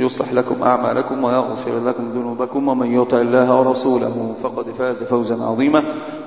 يصلح لكم أعمالكم ويغفر لكم ذنوبكم ومن يطع الله ورسوله فقد فاز فوزا عظيما.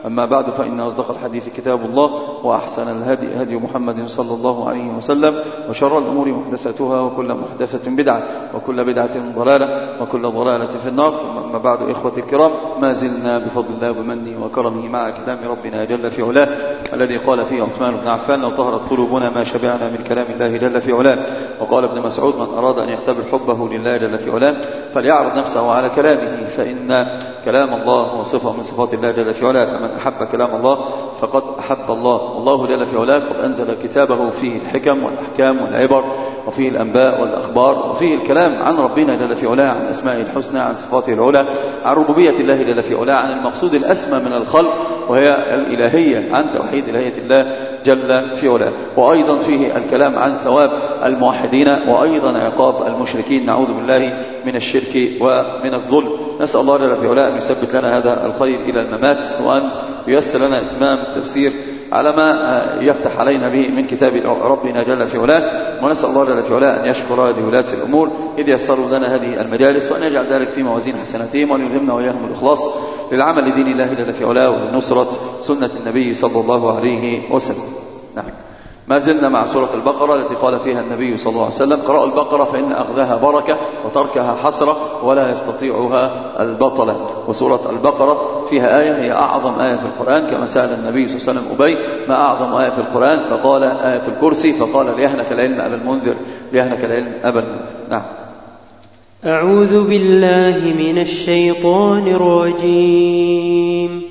أما بعد فإن أصدق الحديث كتاب الله وأحسن الهدي هدي محمد صلى الله عليه وسلم وشر الأمور محدثاتها وكل محدثة بدعة وكل بدعة ضلالة وكل ضلالة في النار. أما بعد إخوة الكرام ما زلنا بفضل الله ومنه وكرمه مع كلام ربنا جل في علاه الذي قال فيه عثمان بن عفان لو طهرت قلوبنا ما شبعنا من كلام الله جل في علاه وقال ابن مسعود من أراد أن يختبر حبه لله جل في علاه فليعرض نفسه على كلامه فإن كلام الله هو صفة من صفات الله جل في علاه فمن أحب كلام الله فقد أحب الله. والله جل في علاه قد أنزل كتابه فيه الحكم والأحكام والعبر وفيه الأنباء والأخبار وفيه الكلام عن ربنا جل في علاه عن أسمائه الحسنى عن صفاته العلى عن ربوبية الله جل في علاه عن المقصود الأسمى من الخلق وهي الإلهية عن توحيد إلهية الله جل في علاه. وأيضا فيه الكلام عن ثواب الموحدين وأيضا عقاب المشركين. نعوذ بالله من الشرك ومن الظلم. نسأل الله جل في علاه أن يثبت لنا هذا الخير إلى الممات وأن ييسر لنا إتمام التفسير على ما يفتح علينا به من كتاب ربنا جل في علاه. ونسأل الله جل في علاه أن يشكر هذه ولاة الأمور إذ يسروا لنا هذه المجالس وأن يجعل ذلك في موازين حسناتهم وأن يلهمنا وإياهم الإخلاص للعمل لدين الله جل في علاه ولنصرة سنة النبي صلى الله عليه وسلم. نعم. ما زلنا مع سورة البقرة التي قال فيها النبي صلى الله عليه وسلم قرأوا البقرة فإن أخذها بركة وتركها حسرة ولا يستطيعها البطلة وسورة البقرة فيها آية هي أعظم آية في القرآن كما سأل النبي صلى الله عليه وسلم أبي ما أعظم آية في القرآن؟ فقال آية الكرسي فقال ليهنك العلم أبا المنذر ليهنك العلم أبا المنذر. نعم. أعوذ بالله من الشيطان الرجيم.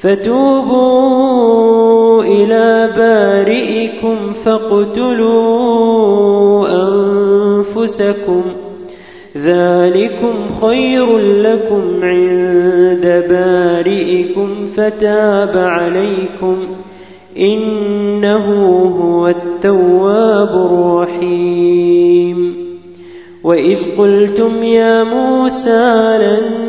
فتوبوا إلى بارئكم فاقتلوا أنفسكم ذلكم خير لكم عند بارئكم فتاب عليكم إنه هو التواب الرحيم وإذ قلتم يا موسى لن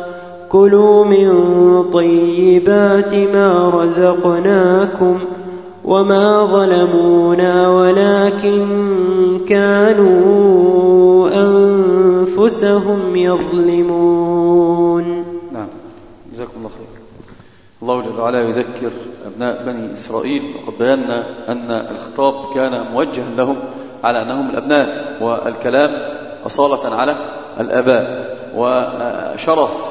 كلوا من طيبات ما رزقناكم وما ظلمونا ولكن كانوا أنفسهم يظلمون. نعم. جزاكم الله خير. الله جل وعلا يذكر أبناء بني إسرائيل وقد بينا أن الخطاب كان موجها لهم على أنهم الأبناء والكلام أصالة على الآباء وشرف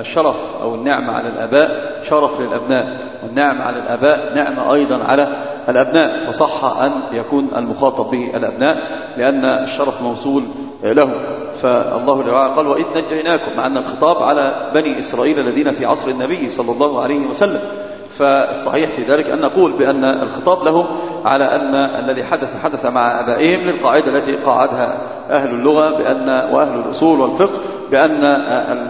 الشرف أو النعمة على الآباء شرف للأبناء. والنعمة على الآباء نعمة أيضا على الأبناء. فصح أن يكون المخاطب به الأبناء لأن الشرف موصول له. فالله وعلا قال وإذ نجيناكم مع أن الخطاب على بني إسرائيل الذين في عصر النبي صلى الله عليه وسلم. فالصحيح في ذلك أن نقول بأن الخطاب لهم على أن الذي حدث حدث مع أبائهم للقاعدة التي قاعدها أهل اللغة بأن وأهل الأصول والفقه بأن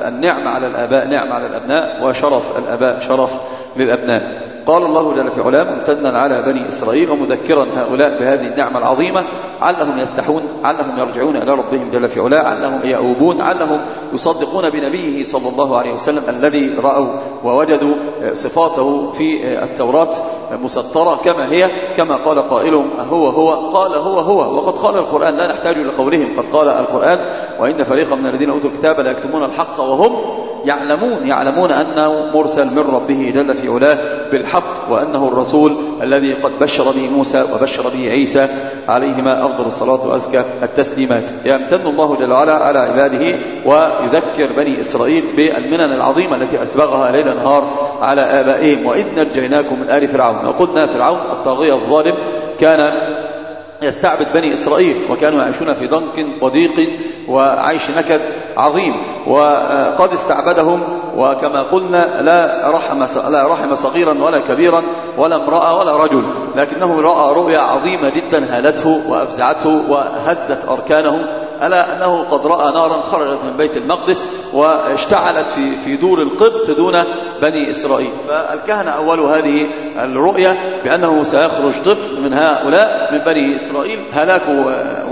النعمة على الآباء نعمة على الأبناء وشرف الآباء شرف للأبناء. قال الله جل في علاه ممتنا على بني إسرائيل ومذكرا هؤلاء بهذه النعمة العظيمة علهم يستحون علهم يرجعون إلى ربهم جل في علاه علهم يؤوبون علهم يصدقون بنبيه صلى الله عليه وسلم الذي رأوا ووجدوا صفاته في التوراة مسطرة كما هي كما قال قائلهم هو هو قال هو هو وقد قال القرآن لا نحتاج إلى قولهم قد قال القرآن وإن فريقا من الذين أوتوا الكتاب لا يكتمون الحق وهم يعلمون يعلمون أنه مرسل من ربه جل في علاه بالحق وأنه الرسول الذي قد بشر به موسى وبشر به عيسى عليهما أفضل الصلاة وأزكى التسليمات. يمتن الله جل وعلا على عباده ويذكر بني إسرائيل بالمنن العظيمة التي أسبغها ليل نهار على آبائهم. وإذ نجيناكم من آل فرعون. وقلنا فرعون الطاغية الظالم كان يستعبد بني إسرائيل وكانوا يعيشون في ضنك وضيق وعيش نكد عظيم. وقد استعبدهم وكما قلنا لا رحم لا رحم صغيرا ولا كبيرا ولا امرأة ولا رجل. لكنه رأى رؤيا عظيمة جدا هالته وأفزعته وهزت أركانه ألا أنه قد رأى نارا خرجت من بيت المقدس واشتعلت في في دور القبط دون بني إسرائيل. فالكهنة أول هذه الرؤية بأنه سيخرج طفل من هؤلاء من بني إسرائيل هلاك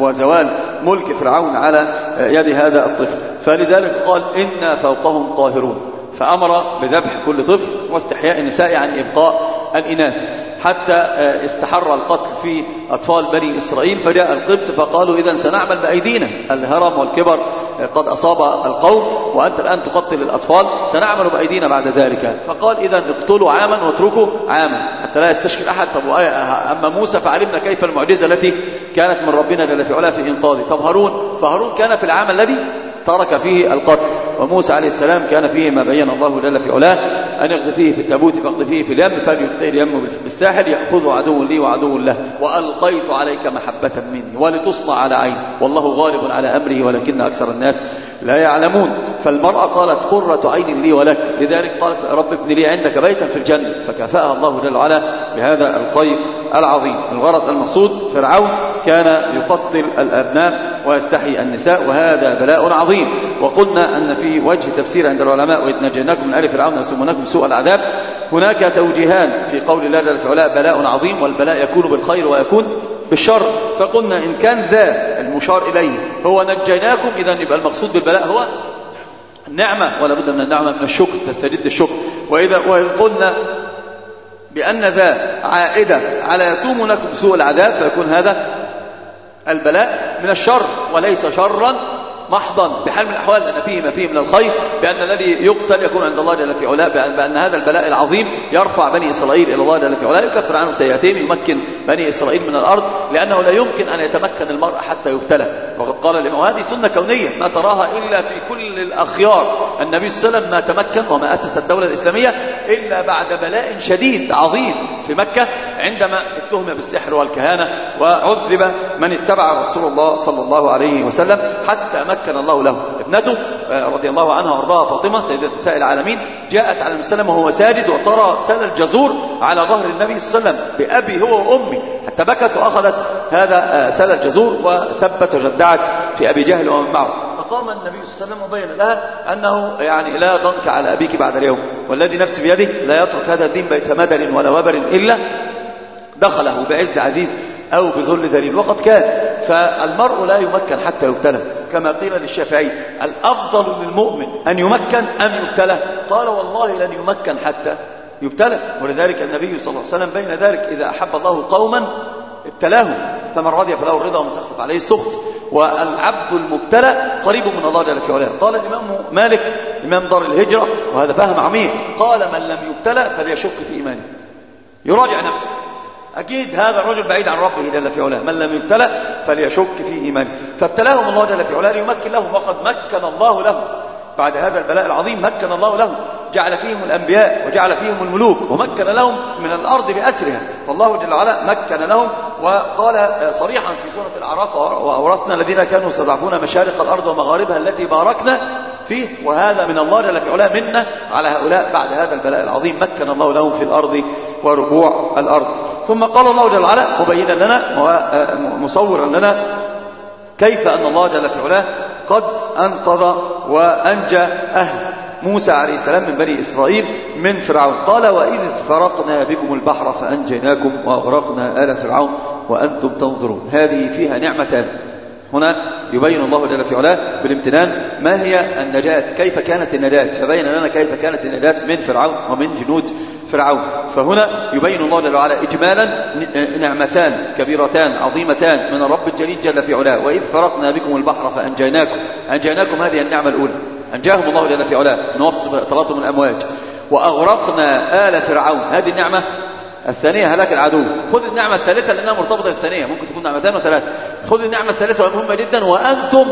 وزوال ملك فرعون على يد هذا الطفل. فلذلك قال إنا فوقهم قاهرون فأمر بذبح كل طفل واستحياء النساء عن إبقاء الإناث. حتى استحر القتل في أطفال بني إسرائيل فجاء القبط فقالوا إذا سنعمل بأيدينا. الهرم والكبر قد أصاب القوم وأنت الآن تقتل الأطفال سنعمل بأيدينا بعد ذلك. فقال إذا اقتلوا عاما واتركوا عاما حتى لا يستشكل أحد. طب أما موسى فعلمنا كيف المعجزة التي كانت من ربنا جل في علاه في إنقاذه. طب هارون فهارون كان في العام الذي؟ ترك فيه القتل. وموسى عليه السلام كان فيه ما بين الله جل في علاه أن يقذفيه في التابوت فاقذفيه في اليم فليلقيه اليم بالساحل يأخذه عدو لي وعدو له. وألقيت عليك محبة مني ولتصنع على عيني. والله غالب على أمره ولكن أكثر الناس لا يعلمون. فالمرأة قالت قرة عين لي ولك. لذلك قالت رب ابن لي عندك بيتا في الجنة. فكافأها الله جل وعلا بهذا الخير العظيم. الغرض المقصود فرعون كان يقتل الأبناء ويستحي النساء وهذا بلاء عظيم. وقلنا أن في وجه تفسير عند العلماء وإذ نجيناكم من آل فرعون يسومونكم سوء العذاب هناك توجيهان. في قول الله جل وعلا بلاء عظيم والبلاء يكون بالخير ويكون بالشر. فقلنا إن كان ذا المشار إليه هو نجيناكم إذا يبقى المقصود بالبلاء هو النعمة ولا بد من النعمة من الشكر تستجد الشكر. وإذا وإذ قلنا بأن ذا عائدة على يسومونكم سوء العذاب فيكون هذا البلاء من الشر وليس شرا محضا بحال من الأحوال أن فيه ما فيه من الخير بأن الذي يقتل يكون عند الله جل في علاه بأن, هذا البلاء العظيم يرفع بني إسرائيل إلى الله جل في علاه. يكفر عنهم سيئاتهم يمكن بني إسرائيل من الأرض لأنه لا يمكن أن يتمكن المرء حتى يبتلى. وقد قال الإمام وهذه سنة كونية ما تراها إلا في كل الأخيار. النبي صلى الله عليه وسلم ما تمكن وما أسس الدولة الإسلامية إلا بعد بلاء شديد عظيم في مكة عندما اتهم بالسحر والكهانة وعذب من اتبع رسول الله صلى الله عليه وسلم حتى مكن الله له ابن ابنته آه، رضي الله عنها وأرضاها فاطمة سيدة نساء العالمين جاءت على النبي وهو ساجد وترى سال الجزور على ظهر النبي صلى الله عليه وسلم بأبي هو وأمي حتى بكت وأخذت هذا آه، سال الجزور وسبت وجدعت في أبي جهل ومن معه. فقام النبي صلى الله عليه وسلم وبين لها أنه يعني لا ضنك على أبيك بعد اليوم والذي نفسي بيده لا يترك هذا الدين بيت مدر ولا وبر إلا دخله بعز عزيز أو بذل ذليل وقد كان فالمرء لا يمكن حتى يبتلى. كما قيل للشافعي الأفضل للمؤمن أن يمكن أم يبتلى. قال والله لن يمكن حتى يبتلى. ولذلك النبي صلى الله عليه وسلم بين ذلك إذا أحب الله قوما ابتلاهم فمن رضي فله الرضا ومن سخط عليه السخط. والعبد المبتلى قريب من الله جل في علاه قال الإمام مالك إمام دار الهجرة وهذا فهم عميق. قال من لم يبتلى فليشك في إيمانه. يراجع نفسه. أكيد هذا الرجل بعيد عن ربه جل في علاه. من لم يبتلى فليشك في إيمانه. فابتلاهم الله جل في علاه ليمكن لهم وقد مكن الله لهم. بعد هذا البلاء العظيم مكن الله لهم. جعل فيهم الأنبياء وجعل فيهم الملوك ومكن لهم من الأرض بأسرها. فالله جل وعلا مكن لهم. وقال صريحا في سورة الأعراف وأورثنا الذين كانوا يستضعفون مشارق الأرض ومغاربها التي باركنا فيه. وهذا من الله جل في علاه منا على هؤلاء. بعد هذا البلاء العظيم مكن الله لهم في الأرض. وربوع الأرض. ثم قال الله جل وعلا مبينا لنا ومصورا لنا كيف أن الله جل في علاه قد أنقذ وأنجى أهل موسى عليه السلام من بني إسرائيل من فرعون. قال وإذ فرقنا بكم البحر فأنجيناكم وأغرقنا آل فرعون وأنتم تنظرون. هذه فيها نعمتان هنا يبين الله جل في علاه بالامتنان ما هي النجاة؟ كيف كانت النجاة؟ فبين لنا كيف كانت النجاة من فرعون ومن جنود فرعون. فهنا يبين الله جل وعلا إجمالا نعمتان كبيرتان عظيمتان من الرب الجليل جل في علاه. وإذ فرقنا بكم البحر فأنجيناكم. أنجيناكم هذه النعمة الأولى. أنجاهم الله جل في علاه. من وسط تلاطم الأمواج. وأغرقنا آل فرعون. هذه النعمة الثانية هلاك العدو. خذ النعمة الثالثة لأنها مرتبطة بالثانية. ممكن تكون نعمتان وثلاثة. خذ النعمة الثالثة ومهمة جدا. وأنتم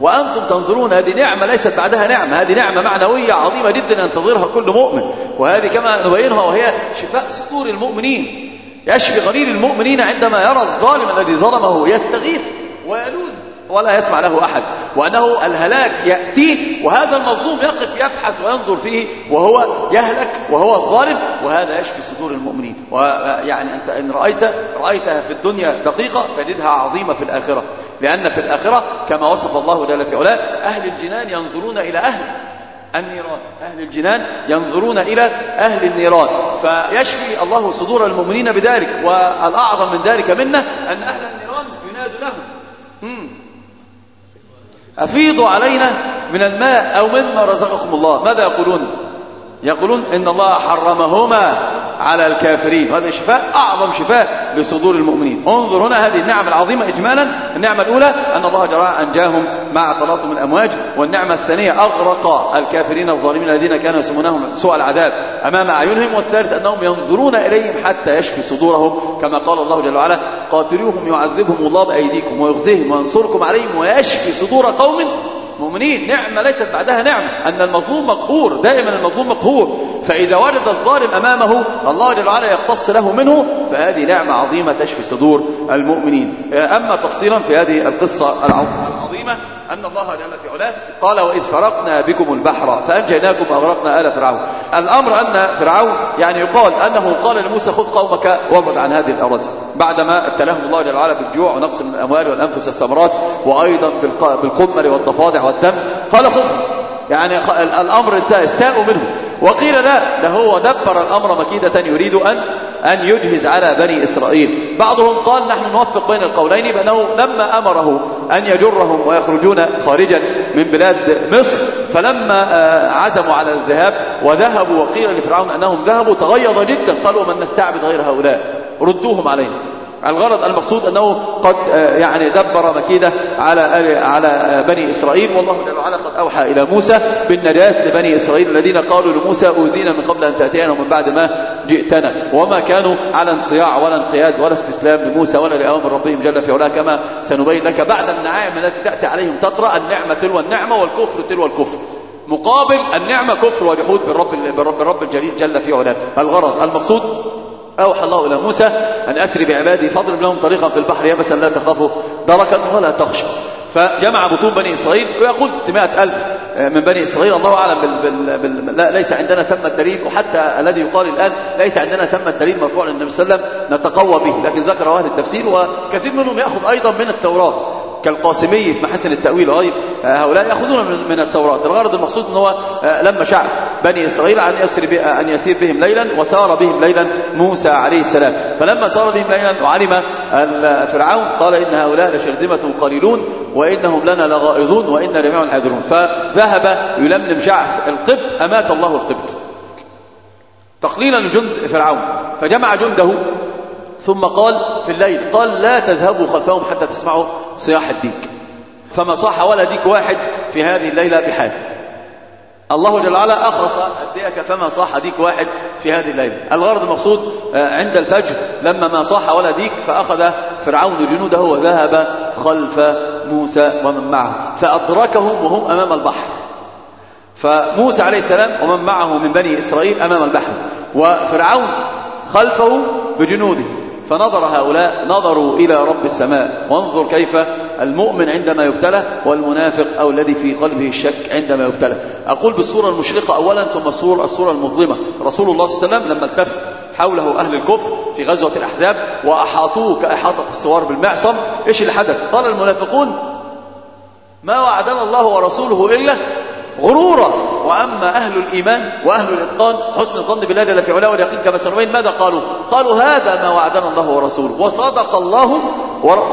وأنتم تنظرون هذه نعمة ليست بعدها نعمة هذه نعمة معنوية عظيمة جدا ينتظرها كل مؤمن. وهذه كما نبينها وهي شفاء صدور المؤمنين. يشفي غليل المؤمنين عندما يرى الظالم الذي ظلمه يستغيث ويلوذ. ولا يسمع له أحد وأنه الهلاك يأتيه وهذا المظلوم يقف يبحث وينظر فيه وهو يهلك وهو الظالم وهذا يشفي صدور المؤمنين. ويعني أنت إن رأيت رأيتها في الدنيا دقيقة تجدها عظيمة في الآخرة. لأن في الآخرة كما وصف الله جل في علاه أهل الجنان ينظرون إلى أهل النيران. أهل الجنان ينظرون إلى أهل النيران. فيشفي الله صدور المؤمنين بذلك والأعظم من ذلك منا أن أهل النيران يناد لهم. أفيضوا علينا من الماء أو مما رزقكم الله. ماذا يقولون؟ يقولون إن الله حرمهما. على الكافرين. هذا شفاء أعظم شفاء لصدور المؤمنين. انظر هنا هذه النعمة العظيمة إجمالا. النعمة الأولى أن الله جل أنجاهم مع تلاطم الأمواج. والنعمة الثانية أغرق الكافرين الظالمين الذين كانوا يسمونهم سوء العذاب أمام أعينهم. والثالث أنهم ينظرون إليهم حتى يشفي صدورهم. كما قال الله جل وعلا قاتلوهم يعذبهم الله بأيديكم ويخزيهم وينصركم عليهم ويشفي صدور قوم مؤمنين نعمة ليست بعدها نعمة. أن المظلوم مقهور دائما المظلوم مقهور. فإذا وجد الظالم أمامه الله جل وعلا يقتص له منه. فهذه نعمة عظيمة تشفي صدور المؤمنين. أما تفصيلا في هذه القصة العظيمة. أن الله جل في علاه قال وإذ فرقنا بكم البحر فأنجيناكم وأغرقنا آل فرعون. الأمر أن فرعون يعني يقال أنه قال لموسى خذ قومك وابعد عن هذه الأراضي. بعدما ابتلاهم الله جل وعلا بالجوع ونقص من الأموال والأنفس الثمرات وأيضا بالقمل والضفادع والدم قال خذ. يعني الأمر استاءوا منه. وقيل لا ده هو دبر الأمر مكيدة يريد أن أن يجهز على بني إسرائيل. بعضهم قال نحن نوفق بين القولين بأنه لما أمره أن يجرهم ويخرجون خارجا من بلاد مصر فلما عزموا على الذهاب وذهبوا وقيل لفرعون أنهم ذهبوا تغيظ جدا قالوا من نستعبد غير هؤلاء؟ ردوهم علينا الغرض المقصود أنه قد يعني دبر مكيدة على على بني إسرائيل. والله جل وعلا قد أوحى إلى موسى بالنجاة لبني إسرائيل الذين قالوا لموسى أوذينا من قبل أن تأتينا ومن بعد ما جئتنا. وما كانوا على انصياع ولا انقياد ولا استسلام لموسى ولا لأوامر ربهم جل في علاه. كما سنبين لك بعد النعائم التي تأتي عليهم تطرأ النعمة تلو النعمة والكفر تلو الكفر. مقابل النعمة كفر وجحود بالرب بالرب, بالرب الجليل جل في علاه. الغرض المقصود أوحى الله إلى موسى أن أسري بعبادي فاضرب لهم طريقا في البحر يبسا لا تخافوا دركا ولا تخشى. فجمع بطون بني إسرائيل ويقول 600 ألف من بني إسرائيل الله أعلم بال بال بال لا ليس عندنا ثم الدليل وحتى الذي يقال الآن ليس عندنا ثم الدليل مرفوع للنبي صلى الله عليه وسلم نتقوى به لكن ذكر أهل التفسير وكثير منهم يأخذ أيضا من التوراة. كالقاسمي في محسن التأويل وغير هؤلاء يأخذون من, التوراة. الغرض المقصود أنه لما شعف بني إسرائيل أن يسير, أن يسير بهم ليلا وسار بهم ليلا موسى عليه السلام. فلما سار بهم ليلا وعلم فرعون قال إن هؤلاء لشرذمة قليلون وإنهم لنا لغائظون وإنا جميع حاضرون. فذهب يلملم شعف القبط أمات الله القبط. تقليلا لجند فرعون. فجمع جنده ثم قال في الليل قال لا تذهبوا خلفهم حتى تسمعوا صياح الديك. فما صاح ولا ديك واحد في هذه الليلة بحال. الله جل وعلا أخرس الديك فما صاح ديك واحد في هذه الليلة. الغرض المقصود عند الفجر لما ما صاح ولا ديك فأخذ فرعون جنوده وذهب خلف موسى ومن معه. فأدركهم وهم أمام البحر. فموسى عليه السلام ومن معه من بني إسرائيل أمام البحر. وفرعون خلفه بجنوده. فنظر هؤلاء نظروا إلى رب السماء. وانظر كيف المؤمن عندما يبتلى والمنافق أو الذي في قلبه الشك عندما يبتلى. أقول بالصورة المشرقة أولا ثم الصورة, المظلمة. رسول الله صلى الله عليه وسلم لما التف حوله أهل الكفر في غزوة الأحزاب وأحاطوه كإحاطة السوار بالمعصم إيش اللي حدث قال المنافقون ما وعدنا الله ورسوله إلا غرورا. وأما أهل الإيمان وأهل الإتقان حسن الظن بالله جل في علاه واليقين كما سنبين ماذا قالوا؟ قالوا هذا ما وعدنا الله ورسوله وصدق الله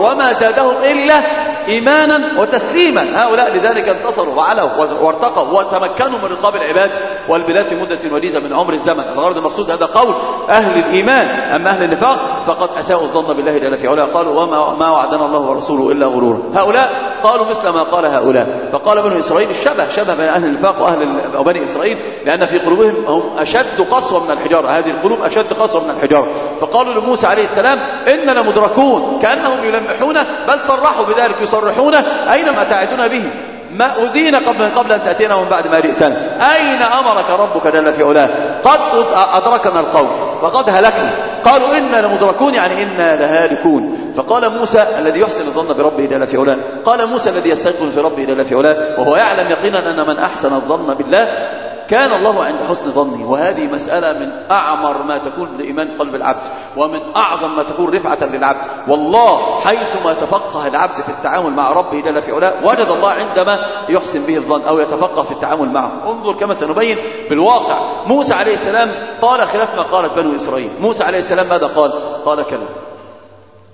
وما زادهم إلا إيمانا وتسليما. هؤلاء لذلك انتصروا وعلوا وارتقوا وتمكنوا من رقاب العباد والبلاد في مدة وجيزة من عمر الزمن. الغرض المقصود هذا قول أهل الإيمان. أما أهل النفاق فقد أساءوا الظن بالله جل في علاه. قالوا وما ما وعدنا الله ورسوله إلا غرورا هؤلاء قالوا مثل ما قال هؤلاء. فقال بنو إسرائيل الشبه شبه بين أهل النفاق وأهل بني إسرائيل لأن في قلوبهم هم أشد قسوة من الحجارة. هذه القلوب أشد قسوة من الحجارة. فقالوا لموسى عليه السلام إننا مدركون كأنهم يلمحون بل صرحوا بذلك يصرحون أين ما تعدون به. ما أذينا قبل قبل أن تأتينا ومن بعد ما جئتنا أين أمرك ربك جل في علاه؟ قد أدركنا القوم وقد هلكنا. قالوا إنا لمدركون يعني إنا لهالكون. فقال موسى الذي يحسن الظن بربه جل في علاه قال موسى الذي يستيقظ في ربه جل في علاه وهو يعلم يقينا أن من أحسن الظن بالله كان الله عند حسن ظنه. وهذه مسألة من أعمر ما تكون لإيمان قلب العبد ومن أعظم ما تكون رفعة للعبد. والله حيثما تفقه العبد في التعامل مع ربه جل في علاه وجد الله عندما يحسن به الظن أو يتفقه في التعامل معه. انظر كما سنبين بالواقع. موسى عليه السلام قال خلاف ما قالت بنو إسرائيل. موسى عليه السلام ماذا قال؟ قال كلا.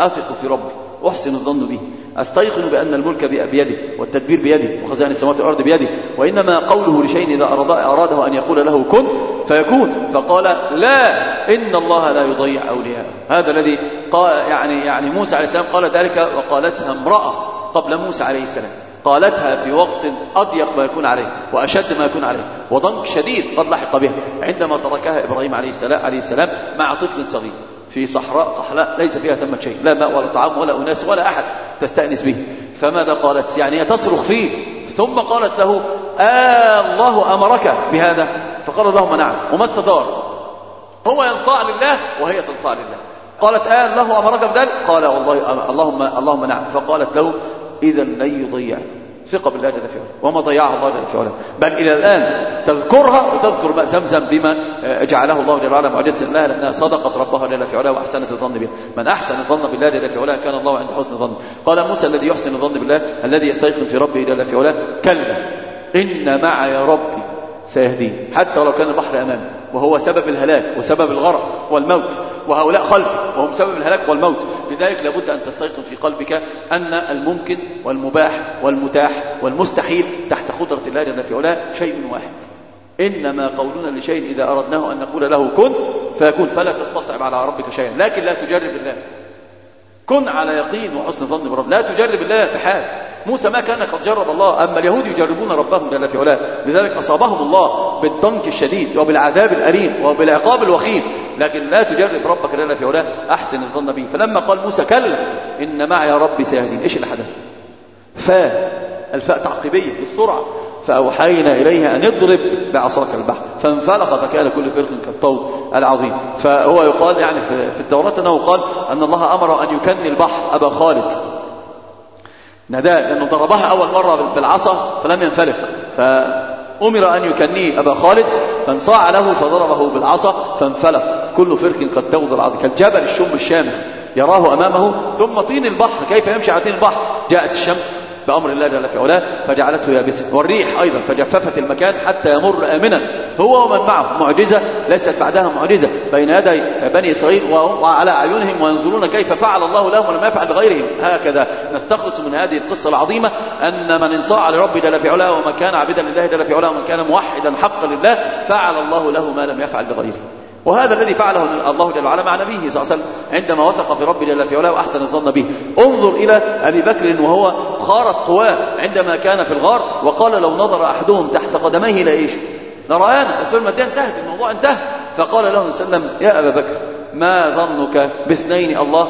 أثق في ربي أحسن الظن به. أستيقن بأن الملك بيده والتدبير بيده وخزائن السماوات والأرض بيده وإنما قوله لشيء إذا أراد أراده أن يقول له كن فيكون فقال لا إن الله لا يضيع أولياءه. هذا الذي قال يعني يعني موسى عليه السلام قال ذلك وقالتها امرأة قبل موسى عليه السلام. قالتها في وقت أضيق ما يكون عليه وأشد ما يكون عليه وضنك شديد قد لحق بها عندما تركها إبراهيم عليه السلام, عليه السلام مع طفل صغير. في صحراء قحلاء ليس فيها ثمة شيء لا ماء ولا طعام ولا أناس ولا أحد تستأنس به. فماذا قالت؟ يعني تصرخ فيه. ثم قالت له آه الله أمرك بهذا. فقال اللهم نعم. وما استدار هو ينصاع لله وهي تنصاع لله. قالت آه الله أمرك بذلك قال والله اللهم اللهم نعم. فقالت له إذا لن يضيع. ثقة بالله جل في وما ضيعها الله جل في بل إلى الآن تذكرها وتذكر ماء زمزم بما جعله الله جل وعلا معجزة. لها لأنها صدقت ربها جل في علاه وأحسنت الظن بها. من أحسن الظن بالله جل في كان الله عند حسن الظن. قال موسى الذي يحسن الظن بالله الذي يستيقن في ربه جل في علاه كلا إن معي ربي سيهدين. حتى ولو كان البحر أمامه وهو سبب الهلاك وسبب الغرق والموت وهؤلاء خلفه وهم سبب الهلاك والموت. لذلك لابد أن تستيقن في قلبك أن الممكن والمباح والمتاح والمستحيل تحت قدرة الله جل في علاه شيء واحد. إنما قولنا لشيء إذا أردناه أن نقول له كن فيكون فلا تستصعب على ربك شيئا. لكن لا تجرب الله كن على يقين وحسن ظن برب. لا تجرب الله بحال موسى ما كان قد جرب الله أما اليهود يجربون ربهم جل في علاه. لذلك أصابهم الله بالضنك الشديد وبالعذاب الأليم وبالعقاب الوخيم. لكن لا تجرب ربك جل في علاه أحسن الظن به. فلما قال موسى كلا إن معي ربي سيهدين. إيش اللي حدث فاء الفاء تعقيبية بالسرعة. فأوحينا إليها أن اضرب بعصاك البحر. فانفلق فكان كل فرق كالطول العظيم. فهو يقال يعني في التوراة أنه قال أن الله أمر أن يكني البحر أبا خالد. نداء لأنه ضربها أول مرة بالعصا فلم ينفلق. فأمر أن يكنيه أبا خالد فانصاع له فضربه بالعصا فانفلق. كل فرق قد تغض العظم كالجبل الشم الشامخ يراه أمامه ثم طين البحر. كيف يمشي على طين البحر؟ جاءت الشمس. بأمر الله جل في علاه فجعلته يابسا والريح أيضا فجففت المكان حتى يمر آمنا. هو ومن معه معجزة ليست بعدها معجزة. بين يدي بني إسرائيل وعلى أعينهم وينظرون كيف فعل الله لهم ولم يفعل بغيرهم. هكذا نستخلص من هذه القصة العظيمة أن من انصاع لرب جل في علاه ومن كان عبدا لله جل في علاه ومن كان موحدا حقا لله فعل الله له ما لم يفعل بغيره. وهذا الذي فعله الله جل وعلا مع نبيه صلى الله عليه وسلم عندما وثق في رب جل في علاه وأحسن الظن به. انظر إلى أبي بكر وهو خارت قواه عندما كان في الغار وقال لو نظر أحدهم تحت قدميه لايش بس المدينة انتهت الموضوع انتهى. فقال له صلى الله عليه وسلم يا أبا بكر ما ظنك باثنين الله؟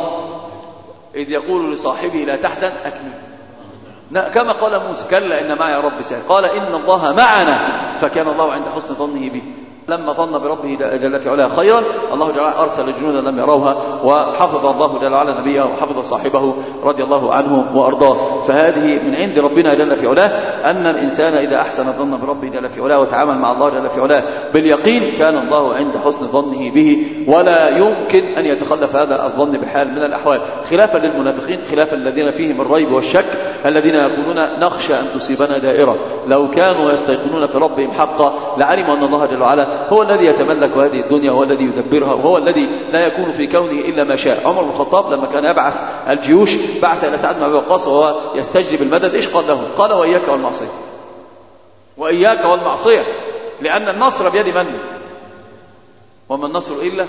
إذ يقول لصاحبه لا تحزن أكمل. كما قال موسى كلا ان معي ربي سير. قال إن الله معنا. فكان الله عند حسن ظنه به. لما ظن بربه جل في علاه خيرا الله جل أرسل جنودا لم يروها وحفظ الله جل وعلا نبيه وحفظ صاحبه رضي الله عنه وأرضاه. فهذه من عند ربنا جل في علاه أن الإنسان إذا أحسن الظن بربه جل في علاه وتعامل مع الله جل في علاه باليقين كان الله عند حسن ظنه به. ولا يمكن أن يتخلف هذا الظن بحال من الأحوال. خلافا للمنافقين خلافا الذين فيهم الريب والشك الذين يقولون نخشى أن تصيبنا دائرة. لو كانوا يستيقنون في ربهم حقا لعلموا أن الله جل وعلا هو الذي يتملك هذه الدنيا وهو الذي يدبرها وهو الذي لا يكون في كونه إلا ما شاء. عمر بن الخطاب لما كان يبعث الجيوش بعث إلى سعد بن أبي وقاص وهو يستجلب المدد. إيش قال له قال وإياك والمعصية. وإياك والمعصية لأن النصر بيد من؟ وما النصر إلا؟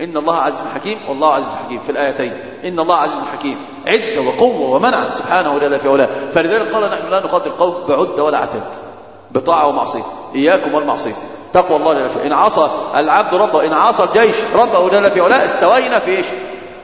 إن الله عزيز حكيم والله عزيز حكيم. في الآيتين إن الله عزيز حكيم. عزة وقوة ومنع سبحانه وتعالى في علاه فلذلك قال نحن لا نقاتل القوم بعد ولا عتاد بطاعة ومعصية. إياكم والمعصية. تقوى الله جل في إن عصى العبد ربه إن عصى الجيش ربه جل في علاه استوينا في إيش؟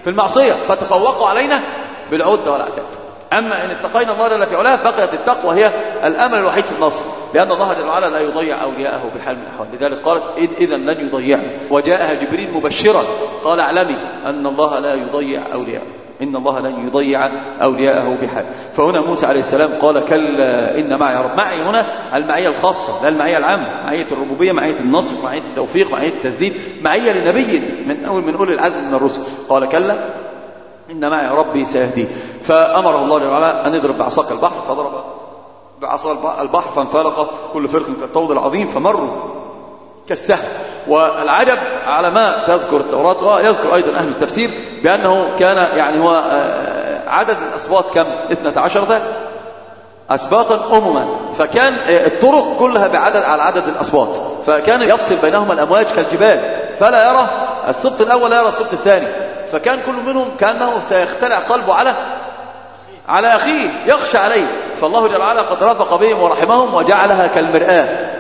في المعصية. فتفوقوا علينا بالعدة والعتاد أما إن اتقينا الله جل في علاه بقيت التقوى هي الأمل الوحيد في النصر. لأن الله جل وعلا لا يضيع أولياءه بحال من الأحوال لذلك قالت إذا لن يضيعنا. وجاءها جبريل مبشرا. قال اعلمي أن الله لا يضيع أولياءه. إن الله لن يضيع أولياءه بحال فهنا موسى عليه السلام قال كلا إن معي رب معي هنا المعية الخاصة لا المعية العامة. معية الربوبية معية النصر معية التوفيق معية التسديد معية لنبي من أول من أولي العزم من الرسل. قال كلا إن معي ربي سيهدي. فأمره الله وعلا أن يضرب بعصاك البحر فضرب بعصا البحر فانفلق. كل فرق كالطود العظيم فمروا. كالسهل والعجب على ما تذكر التوراة ويذكر أيضا أهل التفسير بأنه كان يعني هو عدد الأصوات كم؟ اثنة عشرة أسباطا أمما فكان الطرق كلها بعدد على عدد الأصوات. فكان يفصل بينهما الأمواج كالجبال. فلا يرى السبط الأول لا يرى السبط الثاني. فكان كل منهم كأنه سيختلع قلبه على على أخيه يخشى عليه. فالله جل وعلا قد رفق بهم ورحمهم وجعلها كالمرآة.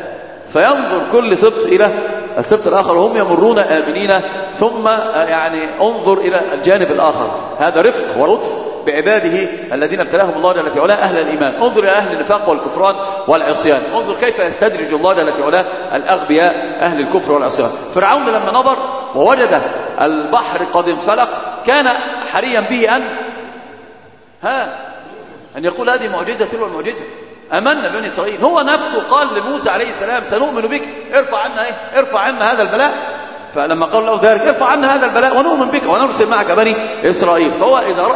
فينظر كل سبط إلى السبط الآخر وهم يمرون آمنين ثم يعني انظر إلى الجانب الآخر. هذا رفق ولطف بعباده الذين ابتلاهم الله جل في علاه أهل الإيمان. انظر إلى أهل النفاق والكفران والعصيان. انظر كيف يستدرج الله جل في علاه الأغبياء أهل الكفر والعصيان. فرعون لما نظر ووجد البحر قد انفلق كان حريا به أن ها أن يقول هذه معجزة تلو المعجزة. أمنا بني إسرائيل. هو نفسه قال لموسى عليه السلام سنؤمن بك. ارفع عنا إيه؟ ارفع عنا هذا البلاء. فلما قال له ذلك ارفع عنا هذا البلاء ونؤمن بك ونرسل معك بني إسرائيل. فهو إذا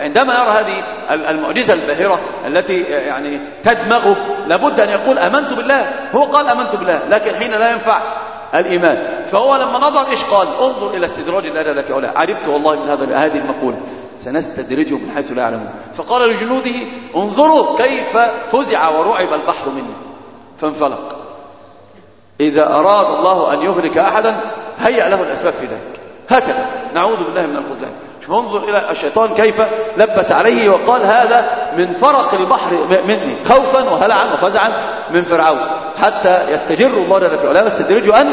عندما يرى هذه المعجزة الباهرة التي يعني تدمغه لابد أن يقول آمنت بالله. هو قال آمنت بالله. لكن حين لا ينفع الإيمان. فهو لما نظر إيش قال؟ انظر إلى استدراج الله في علاه. عرفت والله من هذا هذه المقولة. سنستدرجهم من حيث لا يعلمون. فقال لجنوده انظروا كيف فزع ورعب البحر منه فانفلق. إذا أراد الله أن يهلك أحدا هيأ له الأسباب في ذلك. هكذا. نعوذ بالله من الخذلان انظر إلى الشيطان كيف لبس عليه وقال هذا من فرق البحر مني. خوفا وهلعا وفزعا من فرعون. حتى يستجر الله جل في علاه واستدرجه أن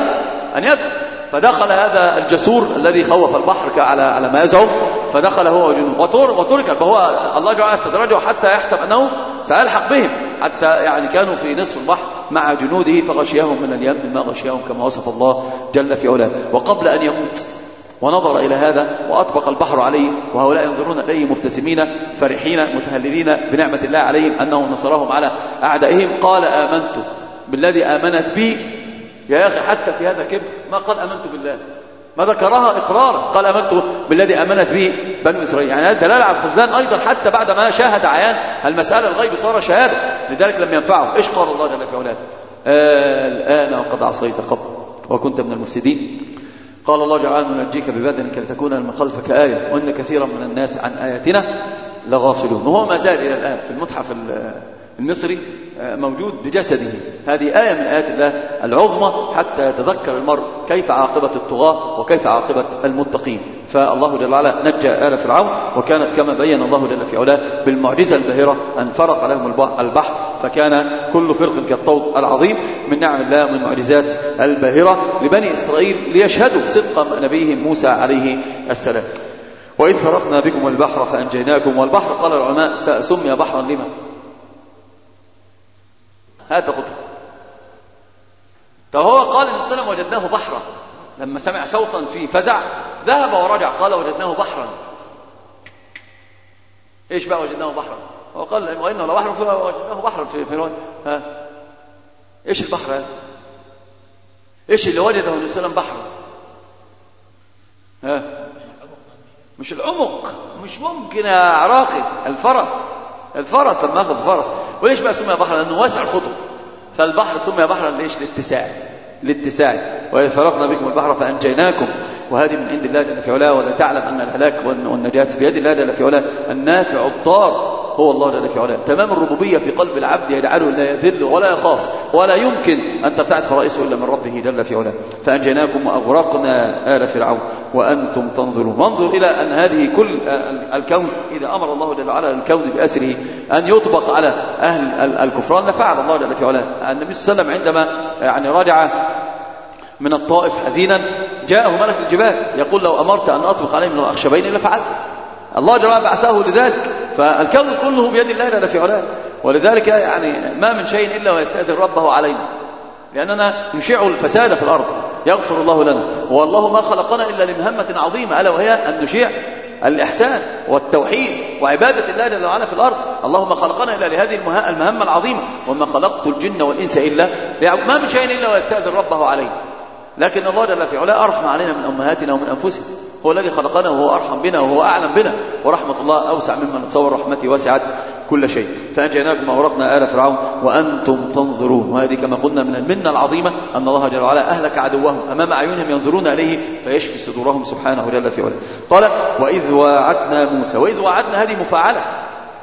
أن يدخل. فدخل هذا الجسور الذي خوف البحر على على ما يزعم فدخل هو وجنوده. وترك فهو الله جل وعلا استدرجه حتى يحسب أنه سيلحق بهم حتى يعني كانوا في نصف البحر مع جنوده فغشيهم من اليم ما غشيهم كما وصف الله جل في علاه. وقبل أن يموت ونظر إلى هذا وأطبق البحر عليه وهؤلاء ينظرون إليه مبتسمين فرحين متهللين بنعمة الله عليهم أنه نصرهم على أعدائهم. قال آمنت بالذي آمنت بي يا أخي حتى في هذا كبر ما قال آمنت بالله. ما ذكرها إقرارا قال آمنت بالذي آمنت به بنو إسرائيل. يعني هذا دلالة على الخذلان أيضا حتى بعد ما شاهد عيان المسألة الغيب صار شهادة. لذلك لم ينفعه. إيش قال الله جل في علاه. آه الآن وقد عصيت قبل وكنت من المفسدين. قال الله جعل ننجيك ببدنك لتكون من خلفك آية وإن كثيرا من الناس عن آياتنا لغافلون. وهو ما زال إلى الآن في المتحف المصري موجود بجسده. هذه آية من آيات الله العظمى حتى يتذكر المرء كيف عاقبة الطغاة وكيف عاقبة المتقين. فالله جل وعلا نجى آل فرعون وكانت كما بين الله جل في علاه بالمعجزة الباهرة أن فرق لهم البحر. فكان كل فرق كالطود العظيم من نعم الله ومن معجزات الباهرة لبني إسرائيل ليشهدوا صدق نبيهم موسى عليه السلام. وإذ فرقنا بكم البحر فأنجيناكم والبحر. قال العلماء سمي بحرا لما؟ هات خطه فهو قال النبي صلى الله عليه وسلم وجدناه بحرا. لما سمع صوتا في فزع ذهب ورجع قال وجدناه بحرا. إيش بقى وجدناه بحرا؟ هو قال وانه لبحر وجدناه بحرا في في ها؟ إيش البحر هذا؟ إيش اللي وجده النبي صلى الله عليه وسلم بحرا؟ ها؟ مش العمق. مش ممكن يا عراقي الفرس. الفرس لما آخذ فرس. وليش بقى سمي بحرا لأنه واسع الخطب فالبحر سمي بحرا ليش لاتساع. لاتساع. وإذ فرقنا بكم البحر فأنجيناكم. وهذه من عند الله جل في علاه ولا تعلم أن الهلاك والنجاة بيد الله جل في علاه. النافع الضار. هو الله جل في علاه تمام الربوبية في قلب العبد يجعله لا يذل ولا يخاف ولا يمكن أن تبتعد فرائسه إلا من ربه جل في علاه. فأنجيناكم وأغرقنا آل فرعون وأنتم تنظرون. وانظر إلى أن هذه كل الكون إذا أمر الله جل وعلا الكون بأسره أن يطبق على أهل الكفران لفعل الله جل في علاه النبي صلى الله عليه وسلم عندما يعني رجع من الطائف حزينا جاءه ملك الجبال يقول لو أمرت أن أطبق عليهم من الاخشبين لفعلت. الله جل بعثه لذلك فالكون كله بيد الله جل في علاه. ولذلك يعني ما من شيء إلا ويستأذن ربه علينا. لأننا نشيع الفساد في الأرض. يغفر الله لنا. والله ما خلقنا إلا لمهمه عظيمة ألا وهي أن نشيع الإحسان والتوحيد وعبادة الله جل وعلا في الأرض. اللهم خلقنا إلا لهذه المهمة العظيمة. وما خلقت الجن والإنس إلا ما من شيء إلا ويستأذن ربه عليه لكن الله جل في علاه أرحم علينا من أمهاتنا ومن أنفسنا. هو الذي خلقنا وهو أرحم بنا وهو أعلم بنا. ورحمة الله أوسع مما نتصور رحمته وسعت كل شيء. فأنجيناكم وأغرقنا آل فرعون وأنتم تنظرون. وهذه كما قلنا من المنة العظيمة أن الله جل وعلا أهلك عدوهم. أمام أعينهم ينظرون إليه فيشفي صدورهم سبحانه جل في علاه. قال وإذ وعدنا موسى. وإذ وعدنا هذه مفاعلة.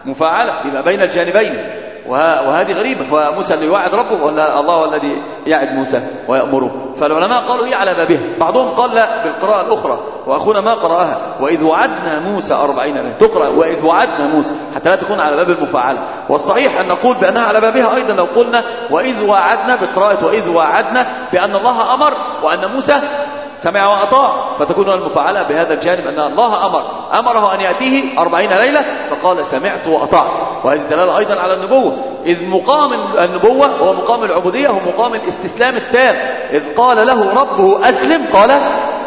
مفاعلة يبقى بين الجانبين. وهذه غريبة. هو موسى اللي يوعد ربه ولا الله الذي يعد موسى ويأمره. فالعلماء قالوا هي على بابها. بعضهم قال لا بالقراءة الأخرى. وأخونا ما قرأها. وإذ وعدنا موسى أربعين ليلة تقرأ. وإذ وعدنا موسى. حتى لا تكون على باب المفاعلة والصحيح أن نقول بأنها على بابها أيضا لو قلنا وإذ وعدنا بقراءة وإذ وعدنا بأن الله أمر وأن موسى سمع وأطاع فتكون المفاعلة بهذا الجانب أن الله أمر. أمره أن يأتيه أربعين ليلة فقال سمعت وأطعت. وهذه دلالة أيضا على النبوة. إذ مقام النبوة هو مقام العبودية هو مقام الاستسلام التام. إذ قال له ربه أسلم قال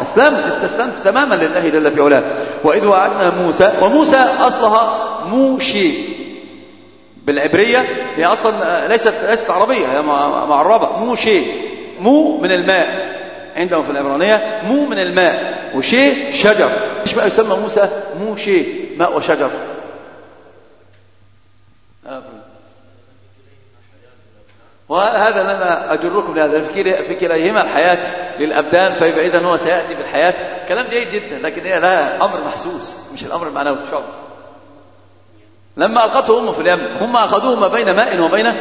أسلمت استسلمت تماما لله جل في علاه. وإذ وعدنا موسى وموسى أصلها موشي بالعبرية. هي أصلا ليست ليست عربية هي معربة. موشي مو من الماء. عندهم في العبرانية مو من الماء وشي شجر. إيش بقى يسمى موسى؟ مو شي ماء وشجر. وهذا لنا أجركم لهذا في كليهما الحياة للأبدان فيبقى إذا هو سيأتي بالحياة. كلام جيد جدا لكن هي لها أمر محسوس مش الأمر المعنوي شعب لما ألقته أمه في اليم هم أخذوه ما بين ماء وبين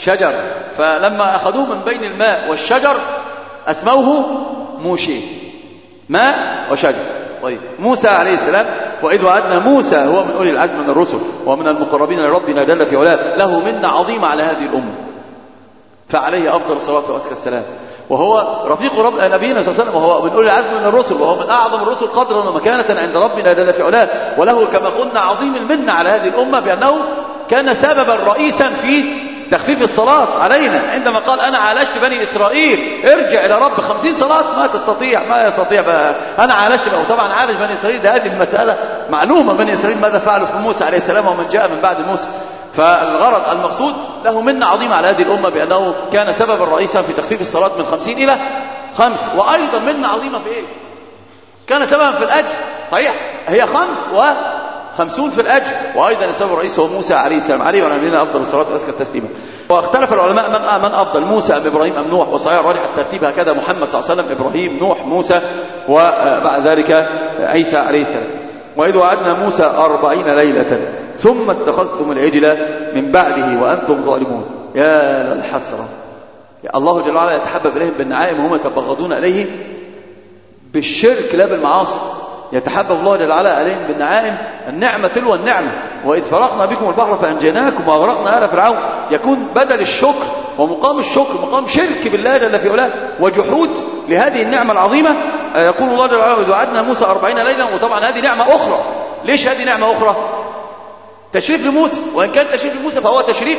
شجر. فلما أخذوه من بين الماء والشجر أسموه موشي ماء وشجر. طيب. موسى عليه السلام وإذ وعدنا موسى هو من أولي العزم من الرسل ومن المقربين لربنا جل في علاه له منة عظيمة على هذه الأمة. فعليه أفضل الصلاة وأزكى السلام. وهو رفيق رب نبينا صلى الله عليه وسلم وهو من أولي العزم من الرسل وهو من أعظم الرسل قدرا ومكانة عند ربنا جل في علاه. وله كما قلنا عظيم المنة على هذه الأمة بأنه كان سببا رئيسا في تخفيف الصلاة علينا. عندما قال أنا عالجت بني إسرائيل ارجع إلى رب خمسين صلاة ما تستطيع ما يستطيع. أنا عالجت بقى وطبعا عالج بني إسرائيل ده هذه المسألة معلومة. بني إسرائيل ماذا فعلوا في موسى عليه السلام ومن جاء من بعد موسى؟ فالغرض المقصود له منة عظيمة على هذه الأمة بأنه كان سببا رئيسا في تخفيف الصلاة من خمسين إلى خمس. وأيضا منة عظيمة في إيه؟ كان سببا في الأجر صحيح. هي خمس وخمسون في الأجر وأيضا السبب الرئيس هو موسى عليه السلام. عليه وعلى نبينا أفضل الصلاة وأزكى التسليما واختلف العلماء من من أفضل موسى أم إبراهيم أم نوح وصحيح الراجح الترتيب هكذا محمد صلى الله عليه وسلم إبراهيم نوح موسى وبعد ذلك عيسى عليه السلام. وإذ وعدنا موسى أربعين ليلة ثم اتخذتم العجل من بعده وأنتم ظالمون. يا للحسرة يا الله جل وعلا يتحبب إليهم بالنعائم وهم يتبغضون إليه بالشرك لا بالمعاصي. يتحبب الله جل وعلا عليهم بالنعائم النعمة تلو النعمة. وإذ فرقنا بكم البحر فأنجيناكم وأغرقنا آل فرعون. يكون بدل الشكر ومقام الشكر مقام شرك بالله جل في علاه وجحود لهذه النعمة العظيمة يقول الله جل وعلا وإذ وعدنا موسى أربعين ليلة وطبعا هذه نعمة أخرى. ليش هذه نعمة أخرى؟ تشريف لموسى وإن كان تشريف لموسى فهو تشريف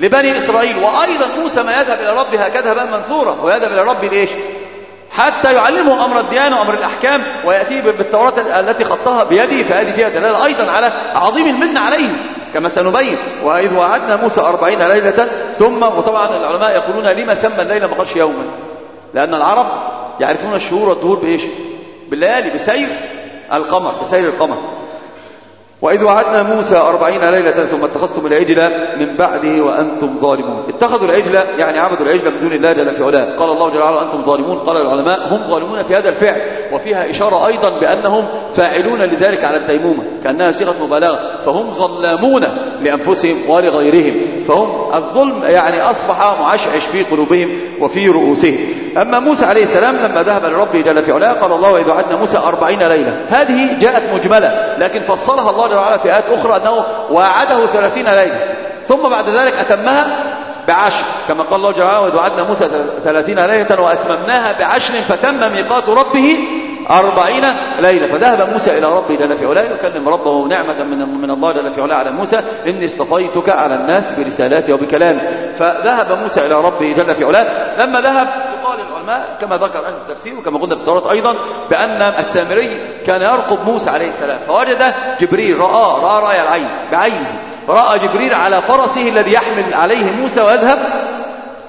لبني إسرائيل. وأيضا موسى ما يذهب إلى ربه هكذا بقى منصورة ويذهب إلى ربه لإيش؟ حتى يعلمه أمر الديانة وأمر الأحكام ويأتي بالتوراة التي خطها بيده فهذه فيها دلالة أيضا على عظيم المن عليه كما سنبين. وإذ وعدنا موسى أربعين ليلة ثم وطبعا العلماء يقولون لما سمى الليلة ما قالش يوما؟ لأن العرب يعرفون الشهور والدهور بإيش؟ بالليالي بسير القمر بسير القمر. وإذ وعدنا موسى أربعين ليلة ثم اتخذتم العجل من بعده وأنتم ظالمون. اتخذوا العجل يعني عبدوا العجل من دون الله جل في علاه. قال الله جل وعلا أنتم ظالمون. قال العلماء هم ظالمون في هذا الفعل. وفيها إشارة أيضا بأنهم فاعلون لذلك على الديمومة كأنها صيغة مبالغة. فهم ظلامون لأنفسهم ولغيرهم. فهم الظلم يعني أصبح معشعش في قلوبهم وفي رؤوسهم. أما موسى عليه السلام لما ذهب لربه جل في علاه قال الله وإذ وعدنا موسى أربعين ليلة. هذه جاءت مجملة. لكن فصلها الله وعلا في آيات أخرى أنه وعده ثلاثين ليلة. ثم بعد ذلك أتمها بعشر. كما قال الله جل وعلا وعدنا موسى ثلاثين ليلة وأتممناها بعشر فتم ميقات ربه أربعين ليلة. فذهب موسى إلى ربه جل في علاه يكلم ربه نعمة من من الله جل في علاه على موسى. إني اصطفيتك على الناس برسالاتي وبكلامي فذهب موسى إلى ربه جل في علاه. لما ذهب يقال العلماء كما ذكر أهل التفسير وكما قلنا بالتوراة أيضا بأن السامري كان يرقب موسى عليه السلام. فوجد جبريل رآه رأى رأي العين بعينه. رأى جبريل على فرسه الذي يحمل عليه موسى ويذهب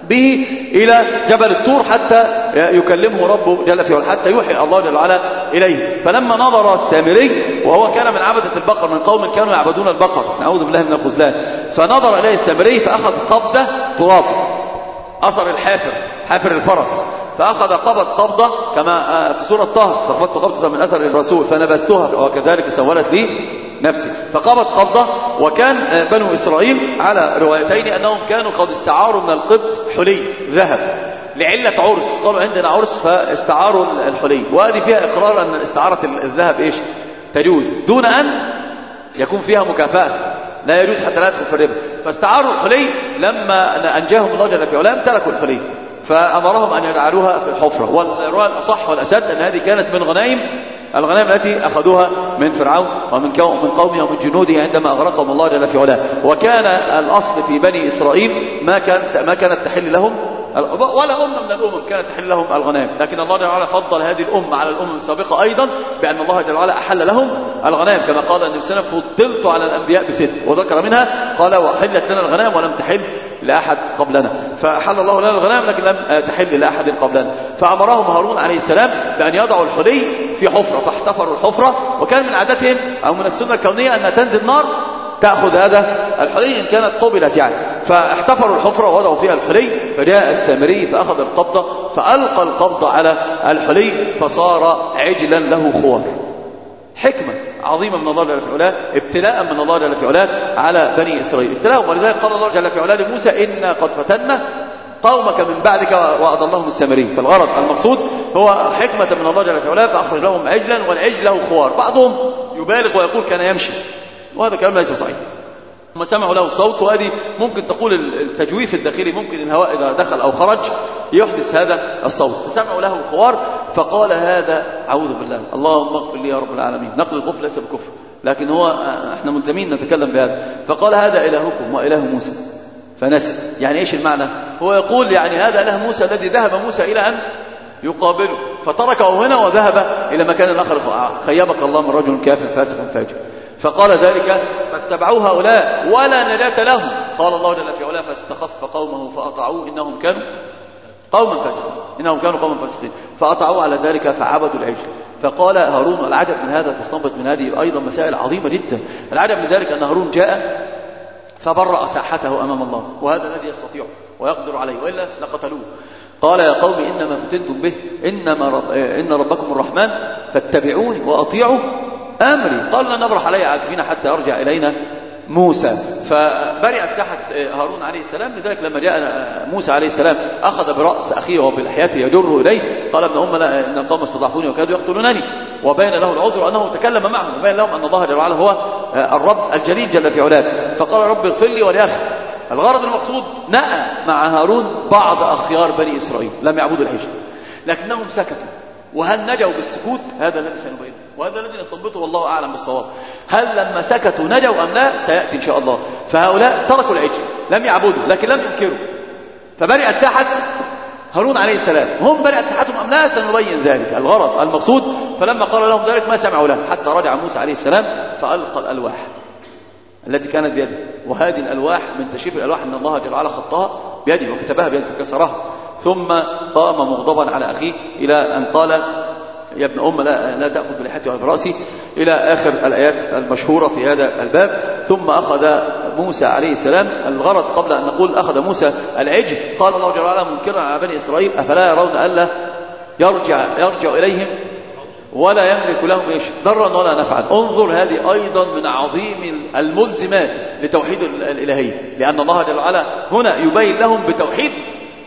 به إلى جبل الطور حتى يكلمه ربه جل في حتى يوحي الله جل وعلا إليه. فلما نظر السامري وهو كان من عبدة البقر من قوم كانوا يعبدون البقر نعوذ بالله من الخذلان فنظر إليه السامري فأخذ قبضة تراب أثر الحافر حافر الفرس. فأخذ قبض قبضة كما في سورة طه فقبضت قبضة من أثر الرسول فنبذتها وكذلك سولت لي نفسي فقبض قبضة وكان بنو إسرائيل على روايتين أنهم كانوا قد استعاروا من القبط حلي ذهب لعلة عرس. قالوا عندنا عرس فاستعاروا الحلي. وهذه فيها إقرار أن استعارة الذهب إيش؟ تجوز. دون أن يكون فيها مكافأة لا يجوز حتى لا يدخل في الربا. فاستعاروا الحلي لما أنجاهم الله جل في علام تركوا الحلي. فأمرهم أن يجعلوها في الحفرة. والرواية الأصح والأسد أن هذه كانت من غنائم الغنائم التي أخذوها من فرعون ومن من قومه ومن جنوده عندما أغرقهم الله جل في علاه. وكان الأصل في بني إسرائيل ما كانت ما كانت تحل لهم ولا أمة من الأمم كانت تحل لهم الغنائم. لكن الله جل وعلا فضل هذه الأمة على الأمم السابقة أيضا بأن الله جل وعلا أحل لهم الغنائم. كما قال النبي صلى الله عليه وسلم فضلت على الأنبياء بست وذكر منها قال وحلت لنا الغنائم ولم تحل. لأحد قبلنا. فحل الله لنا الغنائم لكن لم تحل لأحد قبلنا. فأمرهم هارون عليه السلام بأن يضعوا الحلي في حفرة فاحتفروا الحفرة. وكان من عادتهم أو من السنة الكونية أن تنزل نار تأخذ هذا الحلي إن كانت قبلت يعني. فاحتفروا الحفرة ووضعوا فيها الحلي فجاء السامري فأخذ القبضة فألقى القبضة على الحلي فصار عجلا له خوار. حكمة عظيمة من الله جل في علاه ابتلاء من الله جل في علاه على بني إسرائيل. ابتلاءهم ولذلك قال الله جل في علاه لموسى إنا قد فتنا قومك من بعدك وأضلهم السامري فالغرض المقصود هو حكمة من الله جل في علاه فأخرج لهم عجلا والعجل له خوار. بعضهم يبالغ ويقول كان يمشي. وهذا كلام ليس صحيح. هم سمعوا له الصوت وهذه ممكن تقول التجويف الداخلي ممكن الهواء إذا دخل أو خرج يحدث هذا الصوت. فسمعوا له الخوار فقال هذا أعوذ بالله. اللهم اغفر لي يا رب العالمين. نقل الكفر ليس بكفر لكن هو إحنا ملزمين نتكلم بهذا. فقال هذا إلهكم وإله موسى. فنسي. يعني إيش المعنى؟ هو يقول يعني هذا إله موسى الذي ذهب موسى إلى أن يقابله. فتركه هنا وذهب إلى مكان آخر. خيبك الله من رجل كافر فاسق فاجر. فقال ذلك فاتبعوه هؤلاء ولا نجاة لهم. قال الله جل في علاه فاستخف قومه فأطاعوه إنهم كانوا قوما فاسقين. إنهم كانوا قوما فاسقين. فأطاعوه على ذلك فعبدوا العجل. فقال هارون والعجب من هذا تستنبط من هذه أيضا مسائل عظيمة جدا. العجب من ذلك أن هارون جاء فبرأ ساحته أمام الله. وهذا الذي يستطيع ويقدر عليه. وإلا لقتلوه. قال يا قوم إنما فتنتم به. إنما رب إن ربكم الرحمن فاتبعوني وأطيعوا أمري. قال لن نبرح عليه عاكفين حتى يرجع إلينا. موسى. فبرئت ساحة هارون عليه السلام لذلك لما جاء موسى عليه السلام أخذ برأس أخيه وبلحيته يجره إليه. قال ابن أم إن القوم استضعفوني وكادوا يقتلونني. وبين له العذر أنه تكلم معهم وبين لهم أن الله جل وعلا هو الرب الجليل جل في علاه. فقال رب اغفر لي ولأخي. الغرض المقصود نأى مع هارون بعض أخيار بني إسرائيل لم يعبدوا الحجر لكنهم سكتوا وهل نجوا بالسكوت؟ هذا الذي سنبينه وهذا الذي نستنبطه والله أعلم بالصواب. هل لما سكتوا نجوا أم لا؟ سيأتي إن شاء الله. فهؤلاء تركوا العجل لم يعبدوا لكن لم ينكروا. فبرئت ساحة هارون عليه السلام. هم برئت ساحتهم أم لا؟ سنبين ذلك. الغرض المقصود فلما قال لهم ذلك ما سمعوا له. حتى رجع موسى عليه السلام فألقى الألواح التي كانت بيده. وهذه الألواح من تشريف الألواح أن الله جل وعلا خطها بيده وكتبها بيده فكسرها. ثم قام مغضبا على أخيه إلى أن قال يا ابن أم لا, لا تأخذ بلحيتي ولا برأسي إلى آخر الآيات المشهورة في هذا الباب. ثم أخذ موسى عليه السلام الغرض قبل أن نقول أخذ موسى العجل. قال الله جل وعلا منكرا على بني إسرائيل أفلا يرون ألا يرجع, يرجع إليهم ولا يملك لهم إيش؟ ضرا ولا نفعا. انظر هذه أيضا من عظيم الملزمات لتوحيد الإلهية. لأن الله جل وعلا هنا يبين لهم بتوحيد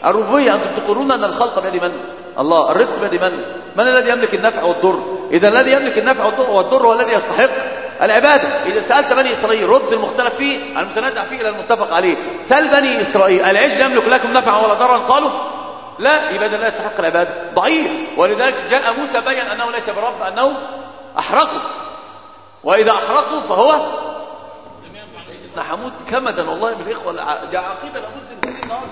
الربوبية. أنتم تقولون أن الخلق بيد من؟ الله الرزق بيد من؟ من الذي يملك النفع والضر؟ إذا الذي يملك النفع والضر هو الذي يستحق العبادة. إذا سألت بني إسرائيل رد المختلف فيه المتنازع فيه إلى المتفق عليه. سأل بني إسرائيل العجل يملك لكم نفعا ولا ضرا؟ قالوا لا يبقى لا يستحق العبادة. ضعيف. ولذلك جاء موسى بين أنه ليس برب أنه أحرقوا وإذا أحرقوا فهو حمود كمدا. والله بالإخوة دي عقيدة لابد من ليل نهار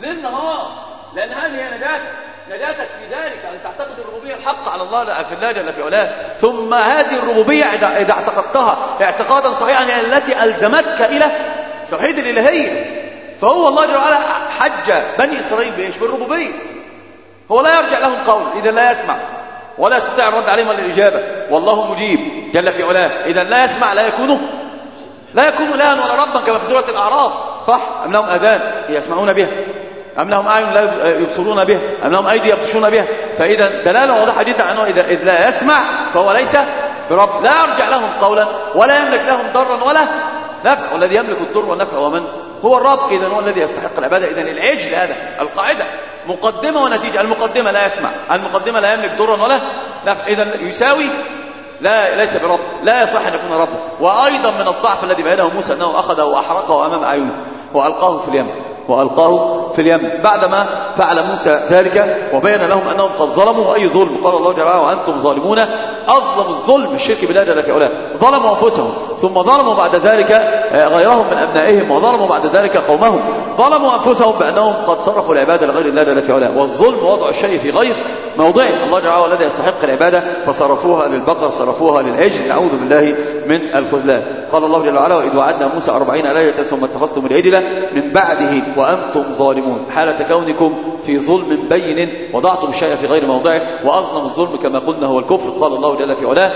ليل نهار لأن هذه هي نجاتك نجاتك في ذلك أن تعتقد الربوبية الحق على الله لا في الله جل في علاه. ثم هذه الربوبية إذا اعتقدتها اعتقادا صحيحا هي التي ألزمتك إلى توحيد الإلهية فهو الله جل وعلا حج بني إسرائيل بإيش؟ بالربوبية. هو لا يرجع لهم قول إذا لا يسمع. ولا يستطيع الرد عليهم ولا الإجابة. والله مجيب جل في علاه. إذا لا يسمع لا يكون لا يكون إلها ولا ربا كما في سورة الأعراف. صح أم لهم أذان؟ يسمعون بها. أم لهم أعين لا يبصرون بها أم لهم أيدي يبطشون بها؟ فإذا دلالة واضحة جدا أنه إذا, إذا لا يسمع فهو ليس برب. لا يرجع لهم قولا ولا يملك لهم ضرا ولا نفع. والذي يملك الضر والنفع ومن هو الرب. إذا هو الذي يستحق العبادة. إذا العجل هذا القاعدة. مقدمة ونتيجة. المقدمة لا يسمع. المقدمة لا يملك ضرا ولا نفع. إذا يساوي لا ليس برب. لا يصح أن يكون ربا وأيضا من الضعف الذي بينه موسى أنه أخذه وأحرقه أمام أعينه وألقاه في اليم وألقاه في اليم بعدما فعل موسى ذلك وبين لهم أنهم قد ظلموا أي ظلم. قال الله جل وعلا وأنتم ظالمون. أظلم الظلم. الشرك بالله جل في علاه ظلموا أنفسهم. ثم ظلموا بعد ذلك غيرهم من أبنائهم وظلموا بعد ذلك قومهم. ظلموا أنفسهم بأنهم قد صرفوا العبادة لغير الله جل في علاه والظلم وضع الشيء في غير موضعه الله جل وعلا الذي يستحق العبادة فصرفوها للبقر صرفوها للعجل. نعوذ بالله من الخذلان. قال الله جل وعلا وإذ وعدنا موسى أربعين ليلة ثم اتخذتم العجل من بعده وأنتم ظالمون. حالة كونكم في ظلم بين وضعتم الشيء في غير موضعه وأظلم الظلم كما قلنا هو الكفر قال الله جل في علاه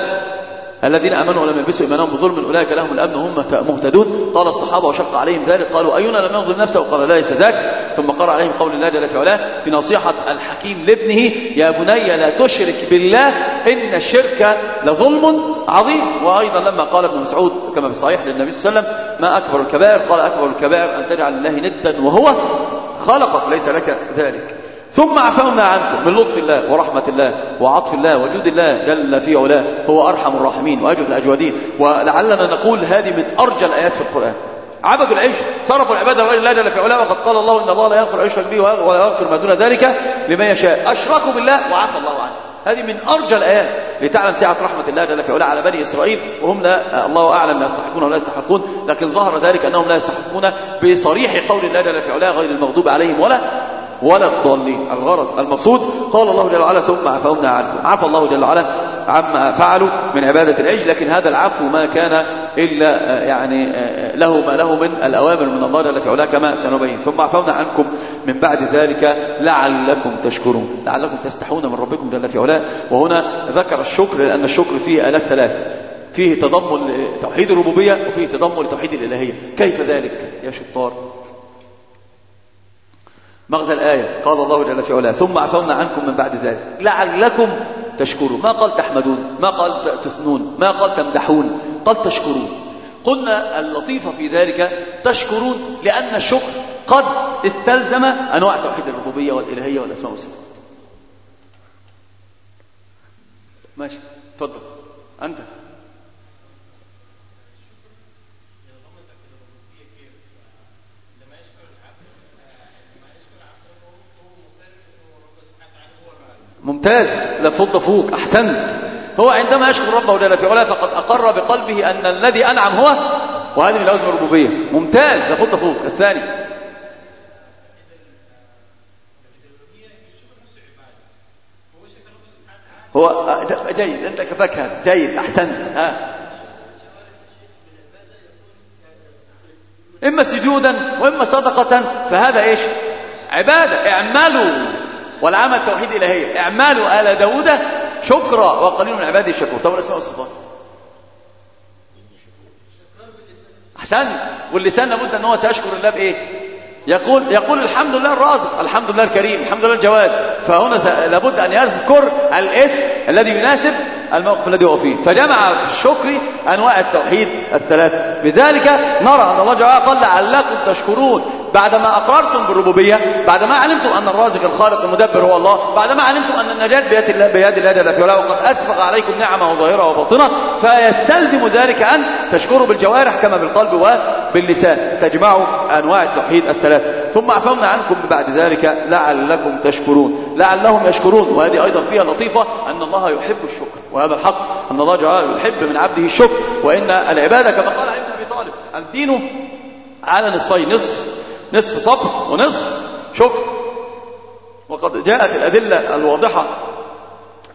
الذين آمنوا ولم يلبسوا إيمانهم بظلم أولئك لهم الأمن وهم مهتدون قال الصحابة وشق عليهم ذلك قالوا أينا لم يظلم نفسه قال لا ليس ذاك ثم قرأ عليهم قول الله جل في علاه في نصيحة الحكيم لابنه يا بني لا تشرك بالله إن الشرك لظلم عظيم وأيضا لما قال ابن مسعود كما في الصحيح للنبي صلى الله عليه وسلم ما أكبر الكبائر قال أكبر الكبائر أن تجعل الله ندا وهو خلقك ليس لك ذلك. ثم عفونا عنكم من لطف الله ورحمة الله وعطف الله وجود الله جل في علاه هو أرحم الراحمين وأجود الأجودين. ولعلنا نقول هذه من أرجى الآيات في القرآن. عبدوا العيش صرفوا العبادة لغير الله جل في علاه وقد قال الله إن الله لا يغفر يشرك به ولا يغفر ما دون ذلك لمن يشاء. أشركوا بالله وعفى الله عنه. هذه من أرجى الآيات. لتعلم سعة رحمة الله جل في علاه على بني إسرائيل وهم لا الله أعلم لا يستحقون ولا يستحقون لكن ظهر ذلك أنهم لا يستحقون بصريح قول الله جل في علاه غير المغضوب عليهم ولا ولا الضالين. الغرض المقصود قال الله جل وعلا ثم عفونا عنكم عفى الله جل وعلا عما فعلوا من عبادة العجل لكن هذا العفو ما كان إلا يعني له ما له من الأوامر من الله جل في كما سنبين. ثم عفونا عنكم من بعد ذلك لعلكم تشكرون. لعلكم تستحون من ربكم جل في علاه. وهنا ذكر الشكر لأن الشكر فيه آلات ثلاث. فيه تضمن توحيد الربوبية وفيه تضمن لتوحيد الإلهية. كيف ذلك يا شطار؟ مغزى الآية قال الله جل في علاه ثم عفونا عنكم من بعد ذلك. لعلكم تشكرون. ما قال تحمدون ما قال تثنون ما قال تمدحون قال تشكرون. قلنا اللطيفة في ذلك تشكرون لأن الشكر قد استلزم أنواع توحيد الربوبية والإلهية والأسماء والصفات. ماشي. تفضل أنت. ممتاز. لفض فوق أحسنت. هو عندما يشكر ربه جل في علاه فقد أقر بقلبه أن الذي أنعم هو وهذه من الربوبية. ممتاز. لفض فوق. الثاني. هو جيد. أنت كفكها جيد. أحسنت. ها. إما سجودا وإما صدقة فهذا إيش؟ عبادة. اعملوا والعمل توحيد إلهية اعمالوا آل داود شكرا وقليل من عباده الشكور طب الأسماء والصفات أحسنت. واللسان لابد أن هو سيشكر الله بإيه؟ يقول يقول الحمد لله الرازق الحمد لله الكريم الحمد لله الجواد. فهنا لابد أن يذكر الاسم الذي يناسب الموقف الذي هو فيه. فجمع الشكر أنواع التوحيد الثلاثة. بذلك نرى أن الله جل قال لعلكم تشكرون. بعدما أقررتم بالربوبية بعدما علمتم أن الرازق الخالق المدبر هو الله بعدما علمتم أن النجاة بيد الله بيد الله جل في وقد أسبق عليكم نعمة ظاهرة وباطنة فيستلزم ذلك أن تشكروا بالجوارح كما بالقلب وباللسان تجمعوا أنواع التوحيد الثلاثة ثم عفونا عنكم بعد ذلك لعلكم تشكرون. لعلهم يشكرون. وهذه أيضا فيها لطيفة أن الله يحب الشكر. وهذا الحق أن الله جل يحب من عبده الشكر. وإن العبادة كما قال ابن أبي طالب الدين على نصفين نصف نصف صبر ونصف شكر. وقد جاءت الأدلة الواضحة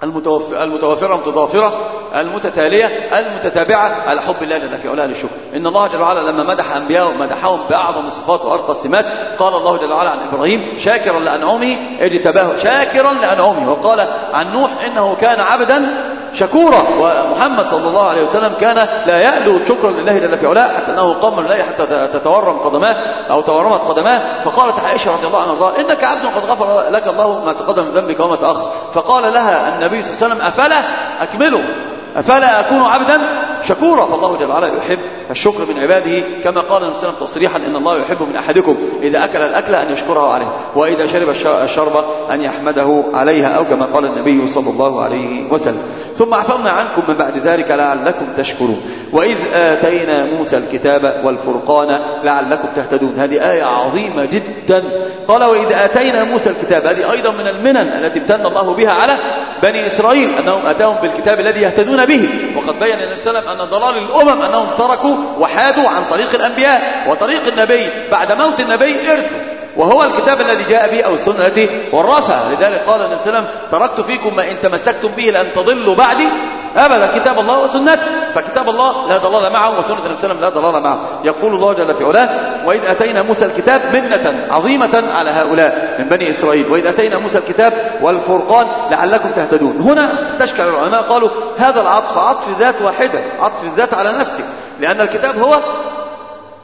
المتوافرة المتضافرة المتتالية المتتابعة على حب الله جل في علاه للشكر. إن الله جل وعلا لما مدح أنبياءه مدحهم بأعظم الصفات وأرقى السمات قال الله جل وعلا عن إبراهيم شاكرا لأنعمه اجتباه شاكرا لأنعمه. وقال عن نوح إنه كان عبدا شكورا. ومحمد صلى الله عليه وسلم كان لا يألو شكرا لله جل في علاه حتى أنه قام الليل حتى تتورم قدماه أو تورمت قدماه. فقالت عائشة رضي الله عنها إنك عبد قد غفر لك الله ما تقدم من ذنبك وما تأخر. فقال لها النبي صلى الله عليه وسلم أفلا أكمله؟ أفلا أكون عبدا شكورا؟ فالله جل وعلا يحب الشكر من عباده كما قال النبي صلى الله عليه وسلم تصريحا إن الله يحب من أحدكم إذا أكل الأكل أن يشكره عليه وإذا شرب الشرب أن يحمده عليها أو كما قال النبي صلى الله عليه وسلم. ثم عفونا عنكم من بعد ذلك لعلكم تشكرون. وإذ آتينا موسى الكتاب والفرقان لعلكم تهتدون. هذه آية عظيمة جدا. قال وإذ آتينا موسى الكتاب هذه أيضا من المنن التي امتن الله بها على بني إسرائيل أنهم أتاهم بالكتاب الذي يهتدون به. وقد بين النبي صلى الله عليه وسلم أن ضلال الأمم أنهم تركوا وحادوا عن طريق الأنبياء وطريق النبي. بعد موت النبي إرثوا. وهو الكتاب الذي جاء به أو السنة التي ورثها لذلك قال النبي صلى الله عليه وسلم تركت فيكم ما إن تمسكتم به لأن تضلوا بعدي. أبدا كتاب الله وسنته فكتاب الله لا ضلال معه وسنة النبي صلى الله عليه وسلم لا ضلال معه. يقول الله جل في علاه وإذ أتينا موسى الكتاب منة عظيمة على هؤلاء من بني إسرائيل. وإذ أتينا موسى الكتاب والفرقان لعلكم تهتدون. هنا استشكل العلماء قالوا هذا العطف عطف ذات واحدة. عطف الذات على نفسه لأن الكتاب هو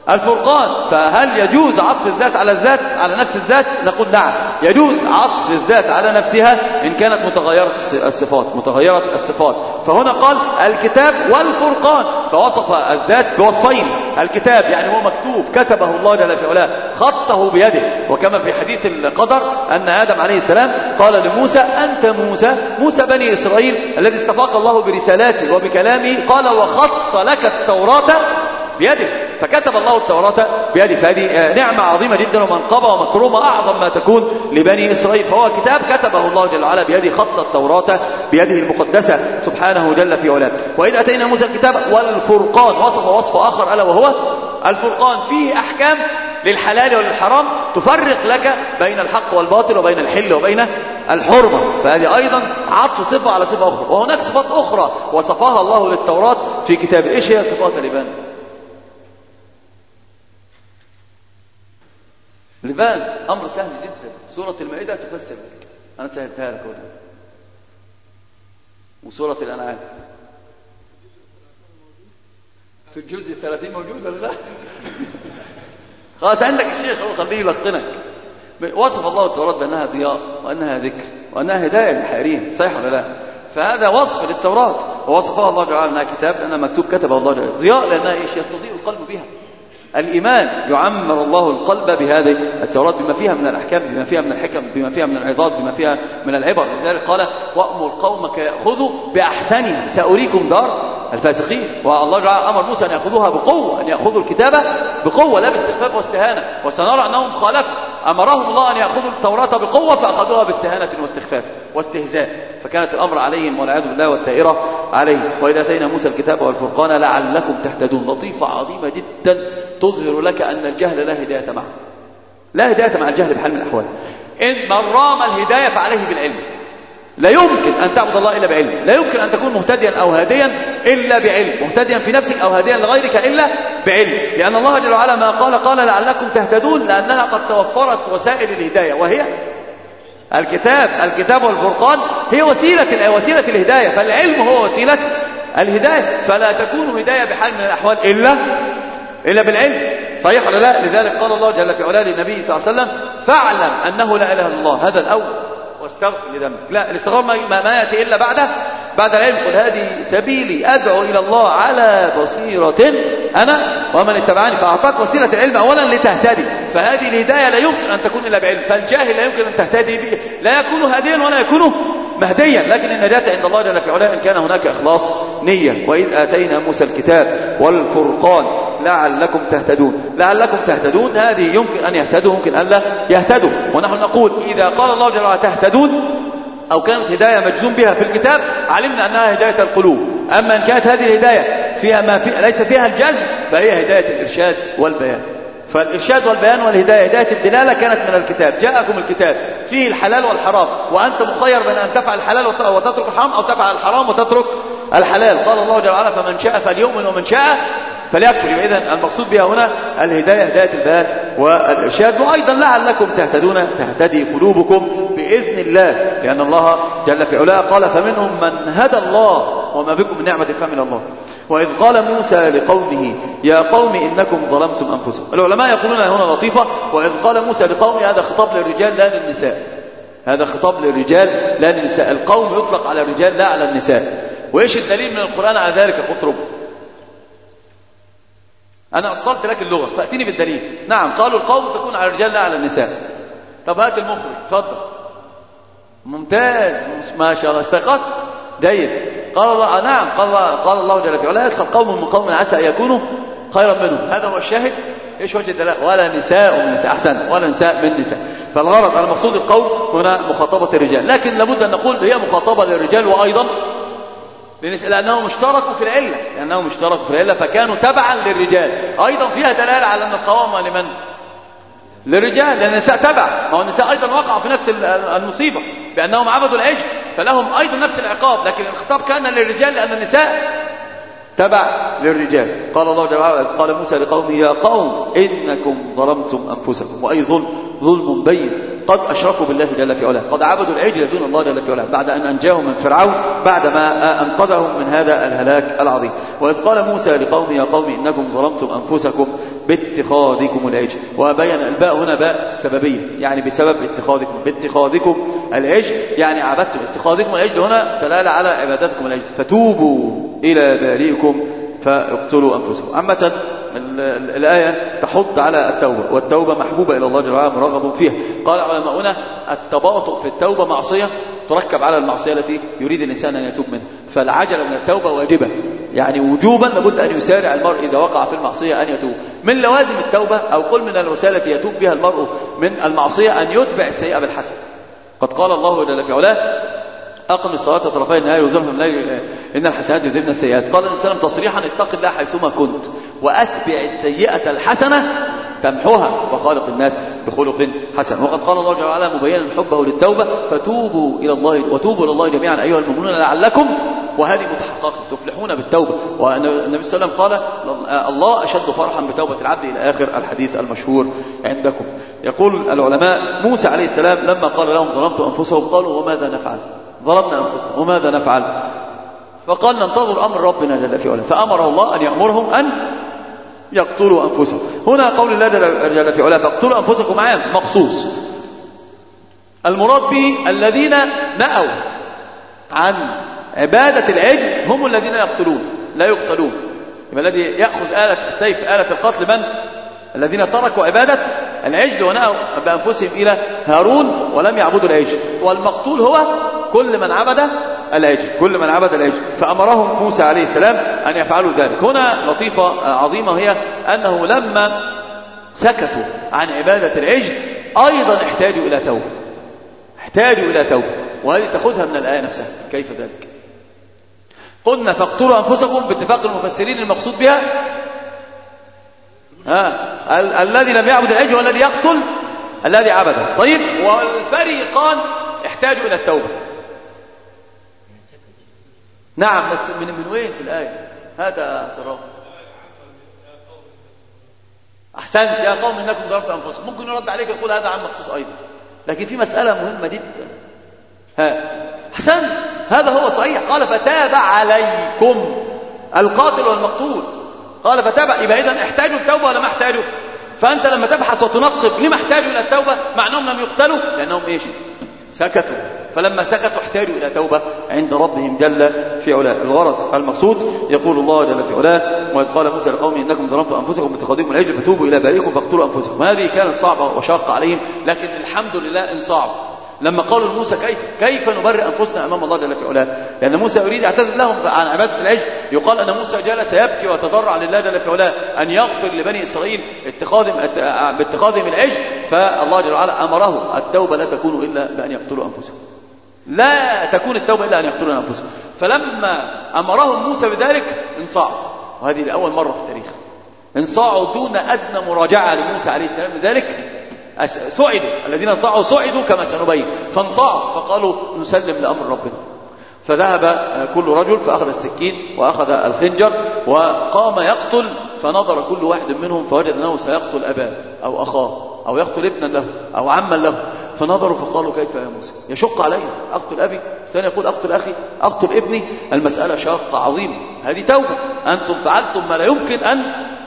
الفرقان. فهل يجوز عطف الذات على الذات على نفس الذات؟ نقول نعم. يجوز عطف الذات على نفسها إن كانت متغيرة الصفات متغيرة الصفات. فهنا قال الكتاب والفرقان. فوصف الذات بوصفين. الكتاب يعني هو مكتوب كتبه الله جل في علاه خطه بيده. وكما في حديث القدر أن آدم عليه السلام قال لموسى أنت موسى موسى بني إسرائيل الذي استفاق الله برسالاته وبكلامه قال وخط لك التوراة بيده. فكتب الله التوراة بيده فهذه نعمة عظيمة جدا ومنقبة ومكرومة أعظم ما تكون لبني إسرائيل. فهو كتاب كتبه الله جل وعلا بيده خط التوراة بيده المقدسة سبحانه جل في علاه. وإذ أتينا موسى الكتاب والفرقان وصف وصف آخر ألا وهو الفرقان. فيه أحكام للحلال وللحرام تفرق لك بين الحق والباطل وبين الحل وبين الحرمة. فهذه أيضا عطف صفة على صفة أخرى. وهناك صفات أخرى وصفها الله للتوراة في كتابه إيش هي صفات لبان لبان أمر سهل جدا. سورة المائدة تفسر. أنا سهلتها لك أولا. وسورة الأنعام. في الجزء الثلاثين موجود ولا لا؟ خلاص عندك الشيخ هو خليه يلقنك. وصف الله التوراة بأنها ضياء وأنها ذكر وأنها هداية للحائرين صحيح ولا لا؟ فهذا وصف للتوراة. ووصفها الله جل وعلا أنها كتاب أنها مكتوب كتبه الله جل ضياء لأنها إيش؟ يستضيء القلب بها. الإيمان. يعمر الله القلب بهذه التوراة بما فيها من الأحكام بما فيها من الحكم بما فيها من العظات بما فيها من العبر. لذلك قال وأمر قومك يأخذوا بأحسنها سأريكم دار الفاسقين. والله أمر موسى أن يأخذوها بقوة أن يأخذوا الكتابة بقوة لا باستخفاف واستهانة. وسنرى أنهم خالفوا أمرهم الله أن يأخذوا التوراة بقوة فأخذوها باستهانة واستخفاف واستهزاء. فكانت الأمر عليهم والعياذ بالله والدائرة عليهم. وإذا أتينا موسى الكتاب والفرقان لعلكم تهتدون. لطيفة عظيمة جدا. تظهر لك أن الجهل لا هداية معه. لا هداية مع الجهل بحال من الأحوال. إن من رام الهداية فعليه بالعلم. لا يمكن أن تعبد الله إلا بعلم. لا يمكن أن تكون مهتديا أو هاديا إلا بعلم. مهتديا في نفسك أو هاديا لغيرك إلا بعلم. لأن الله جل وعلا ما قال قال لعلكم تهتدون لأنها قد توفرت وسائل الهداية. وهي الكتاب. الكتاب والفرقان هي وسيلة وسيلة الهداية. فالعلم هو وسيلة الهداية. فلا تكون هداية بحال من الأحوال إلا إلا بالعلم. صحيح ولا لا؟ لذلك قال الله جل في علاه للنبي صلى الله عليه وسلم فاعلم أنه لا إله إلا الله. هذا الأول. واستغفر لذنبك. لا الاستغفار ما, ما يأتي إلا بعد بعد العلم قل هذه سبيلي أدعو إلى الله على بصيرة أنا ومن اتبعني فأعطاك وسيلة العلم أولا لتهتدي. فهذه الهداية لا يمكن أن تكون إلا بعلم. فالجاهل لا يمكن أن تهتدي به لا يكون هاديا ولا يكون مهديا لكن النجاة عند الله جل في علاه إن كان هناك إخلاص نية. وإذ آتينا موسى الكتاب والفرقان لعلكم تهتدون. لعلكم تهتدون؟ هذه يمكن أن يهتدوا ممكن أن لا يهتدوا. ونحن نقول إذا قال الله جل وعلا تهتدون أو كانت هداية مجزوم بها في الكتاب علمنا أنها هداية القلوب. أما إن كانت هذه الهداية فيها ما في ليس فيها الجزم فهي هداية الإرشاد والبيان. فالإرشاد والبيان والهداية هداية الدلالة كانت من الكتاب. جاءكم الكتاب فيه الحلال والحرام وأنت مخير بين أن تفعل الحلال وتترك الحرام أو تفعل الحرام وتترك الحلال. قال الله جل وعلا فمن شاء فليؤمن ومن شاء فليكفر. إذا المقصود بها هنا الهداية هداية البيان والإرشاد. وأيضا لعلكم تهتدون تهتدي قلوبكم بإذن الله لأن الله جل في علاه قال فمنهم من هدى الله وما بكم من نعمة فمن الله. وإذ قال موسى لقومه يا قوم إنكم ظلمتم أنفسكم. العلماء يقولون هنا لطيفة وإذ قال موسى لقومه هذا خطاب للرجال لا للنساء. هذا خطاب للرجال لا للنساء. القوم يطلق على الرجال لا على النساء. وإيش الدليل من القرآن على ذلك؟ قطرب أنا أصلت لك اللغة فأتيني بالدليل. نعم قالوا القوم تكون على الرجال لا على النساء. طب هات المخرج اتفضل. ممتاز. ما شاء الله. استيقظت؟ جيد. قال الله نعم. قال الله قال الله جل وعلا يسخر قوم من قوم عسى أن يكونوا خيرا منهم. هذا هو الشاهد. إيش وجه الدلالة؟ ولا نساء من نساء. أحسن. ولا نساء من نساء. فالغرض المقصود القوم هنا مخاطبة الرجال. لكن لابد أن نقول هي مخاطبة للرجال وأيضا لأنهم اشتركوا في العلة. لأنهم اشتركوا في العلة فكانوا تبعا للرجال. أيضا فيها دلالة على أن القوامة لمن؟ للرجال. لأن النساء تبع. ما هو النساء أيضا وقعوا في نفس المصيبة. بأنهم عبدوا العجل. فلهم أيضا نفس العقاب لكن الخطاب كان للرجال لأن النساء تبع للرجال. قال الله جل وعلا قال موسى لقومه يا قوم إنكم ظلمتم أنفسكم وأي ظلم ظلم بين. قد أشركوا بالله جل في علاه. قد عبدوا العجل دون الله جل في علاه. بعد أن أنجاهم من فرعون بعدما أنقذهم من هذا الهلاك العظيم. وإذ قال موسى لقومه يا قوم إنكم ظلمتم أنفسكم باتخاذكم العجل. وبين الباء هنا باء السببية يعني بسبب اتخاذكم باتخاذكم العجل يعني عبدتم اتخاذكم العجل هنا دلالة على عبادتكم العجل. فتوبوا إلى بارئكم فاقتلوا أنفسكم. عامة الآية تحض على التوبة والتوبة محبوبة إلى الله جل وعلا مرغب فيها. قال علماؤنا التباطؤ في التوبة معصية تركب على المعصية التي يريد الإنسان أن يتوب منها. فالعجلة من التوبة واجبة يعني وجوبا لابد أن يسارع المرء إذا وقع في المعصية أن يتوب. من لوازم التوبة أو قل من الوسائل التي يتوب بها المرء من المعصية أن يتبع السيئة بالحسن قد قال الله جل في علاه أقم الصلاة طرفي النهار وزلفا من الليل إن الحسنات يذهبن السيئات. قال النبي صلى الله عليه وسلم تصريحا اتق الله حيثما كنت وأتبع السيئة الحسنة تمحوها وخالق الناس بخلق حسن. وقد قال الله جل وعلا مبينا حبه للتوبة فتوبوا إلى الله وتوبوا إلى الله جميعا أيها المؤمنون لعلكم وهذه متحققة. تفلحون بالتوبة. والنبي صلى الله عليه وسلم قال الله أشد فرحا بتوبة العبد إلى آخر الحديث المشهور عندكم. يقول العلماء موسى عليه السلام لما قال لهم ظلمت أنفسهم قالوا وماذا نفعل؟ ظلمنا أنفسنا وماذا نفعل؟ فقال ننتظر أمر ربنا جل في علاه. فأمره الله أن يأمرهم أن يقتلوا أنفسهم. هنا قول الله جل في علاه فاقتلوا أنفسكم عام مخصوص. المراد به الذين نأوا عن عبادة العجل هم الذين يقتلون لا يقتلون. يبقى الذي يأخذ آلة السيف آلة القتل من؟ الذين تركوا عبادة العجل ونأوا بأنفسهم إلى هارون ولم يعبدوا العجل. والمقتول هو كل من عبد العجل كل من عبد العجل فأمرهم موسى عليه السلام أن يفعلوا ذلك. هنا لطيفة عظيمة هي أنه لما سكتوا عن عبادة العجل أيضا احتاجوا إلى توبة. احتاجوا إلى توبة. وهذه تأخذها من الآية نفسها. كيف ذلك؟ قلنا فاقتلوا أنفسكم باتفاق المفسرين المقصود بها. ها ال الذي لم يعبد العجل والذي يقتل الذي عبده. طيب والفريقان احتاجوا إلى التوبة. نعم بس من من وين في الآية؟ هذا سراء أحسنت يا قوم إنكم ضربت أنفسكم. ممكن يرد عليك يقول هذا عن مخصوص أيضا. لكن في مسألة مهمة جدا. ها. أحسنت. هذا هو صحيح. قال فتاب عليكم. القاتل والمقتول. قال فتاب. يبقى إذا احتاجوا التوبة ولا ما احتاجوا؟ فأنت لما تبحث وتنقب لما احتاجوا إلى التوبة مع أنهم لم يقتلوا؟ لأنهم إيش؟ سكتوا. فلما سكتوا احتاجوا إلى توبة عند ربهم جل في علاه. الغرض المقصود يقول الله جل في علاه وإذ قال موسى لقومه إنكم ظلمتم أنفسكم باتخاذكم العجل فتوبوا إلى بارئكم فاقتلوا أنفسكم. هذه كانت صعبة وشاقة عليهم لكن الحمد لله إن صعب. لما قالوا لموسى كيف كيف نبرئ أنفسنا أمام الله جل في علاه؟ لأن موسى يريد يعتذر لهم عن عبادة العجل. يقال أن موسى جلس يبكي ويتضرع لله جل في علاه أن يغفر لبني إسرائيل اتخاذهم باتخاذهم العجل. فالله جل وعلا أمره التوبة لا تكون إلا بأن يقتلوا أنفسهم. لا تكون التوبة إلا أن يقتلوا أنفسهم. فلما أمرهم موسى بذلك انصاعوا. وهذه لأول مرة في التاريخ. انصاعوا دون أدنى مراجعة لموسى عليه السلام لذلك سعدوا. الذين انصاعوا سعدوا كما سنبين. فانصاعوا. فقالوا نسلم لأمر ربنا. فذهب كل رجل فأخذ السكين وأخذ الخنجر وقام يقتل. فنظر كل واحد منهم فوجد أنه سيقتل أباه أو أخاه أو يقتل ابنا له أو عما له. فنظروا فقالوا كيف يا موسى؟ يشق علي أقتل أبي. الثاني يقول أقتل أخي. أقتل ابني. المسألة شاقة عظيمة. هذه توبة. أنتم فعلتم ما لا يمكن أن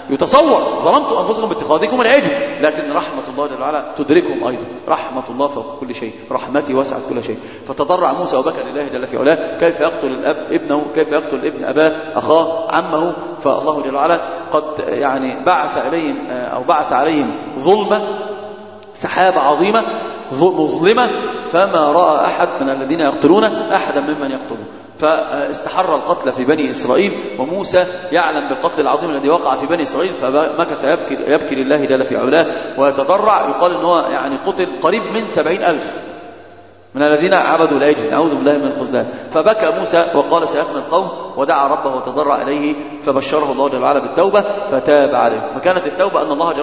يتصور. ظلمتم أنفسكم باتخاذكم العجل. لكن رحمة الله جل وعلا تدركهم أيضا. رحمة الله فوق كل شيء. رحمتي وسعت كل شيء. فتضرع موسى وبكى لله جل في علاه. كيف يقتل الأب ابنه؟ كيف يقتل ابن أباه؟ أخاه عمه. فالله جل وعلا قد يعني بعث إليهم أو بعث عليهم ظلمة سحابة عظيمة. مظلمة فما رأى أحد من الذين يقتلون أحدا ممن يقتلون فاستحر القتل في بني إسرائيل وموسى يعلم بالقتل العظيم الذي وقع في بني إسرائيل فمكث يبكي, يبكي لله جل في علاه ويتضرع. يقال أنه يعني قتل قريب من سبعين ألف. من الذين عبدوا العجل نعوذ بالله من الخذلان فبكى موسى وقال سيفنى القوم ودعا ربه وتضرع إليه فبشره الله جل وعلا بالتوبة فتاب عليه. فكانت التوبة أن الله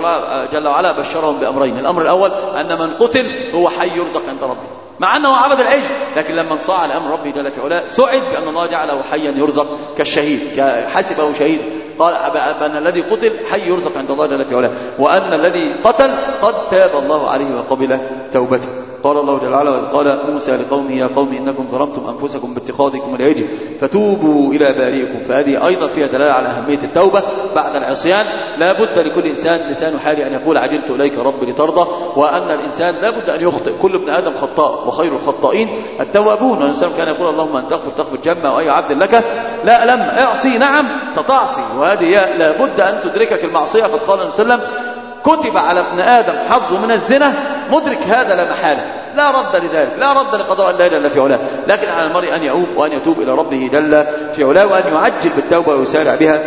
جل وعلا بشرهم بأمرين. الأمر الأول أن من قتل هو حي يرزق عند ربه. مع أنه عبد العجل لكن لما انصاع لأمر ربه جل في علاه سعد بأن الله جعله حيا يرزق كالشهيد حسبه شهيد قال بأن الذي قتل حي يرزق عند الله جل في علاه. وأن الذي قتل قد تاب الله عليه وقبل توبته. قال الله جل وعلا وإذ قال موسى لقومه يا قوم إنكم ظلمتم أنفسكم باتخاذكم العجل فتوبوا إلى بارئكم. فهذه أيضا فيها دلالة على أهمية التوبة بعد العصيان. لا بد لكل إنسان لسان حالي أن يقول عجلت إليك رب لترضى وأن الإنسان لا بد أن يخطئ. كل ابن آدم خطاء وخير الخطائين التوابون. والإنسان كان يقول اللهم أن تغفر تغفر جمع وأي عبد لك لا لم اعصي نعم ستعصي. وهذه لا بد أن تدركك المعصية. قد قال صلى الله عليه وسلم كتب على ابن آدم حظه من الزنا مدرك هذا لا محالة. لا رد لذلك لا رد لقضاء الله جل في علاه. لكن على المرء أن يعوب وأن يتوب إلى ربه جل في علاه وأن يعجل بالتوبة ويسارع بها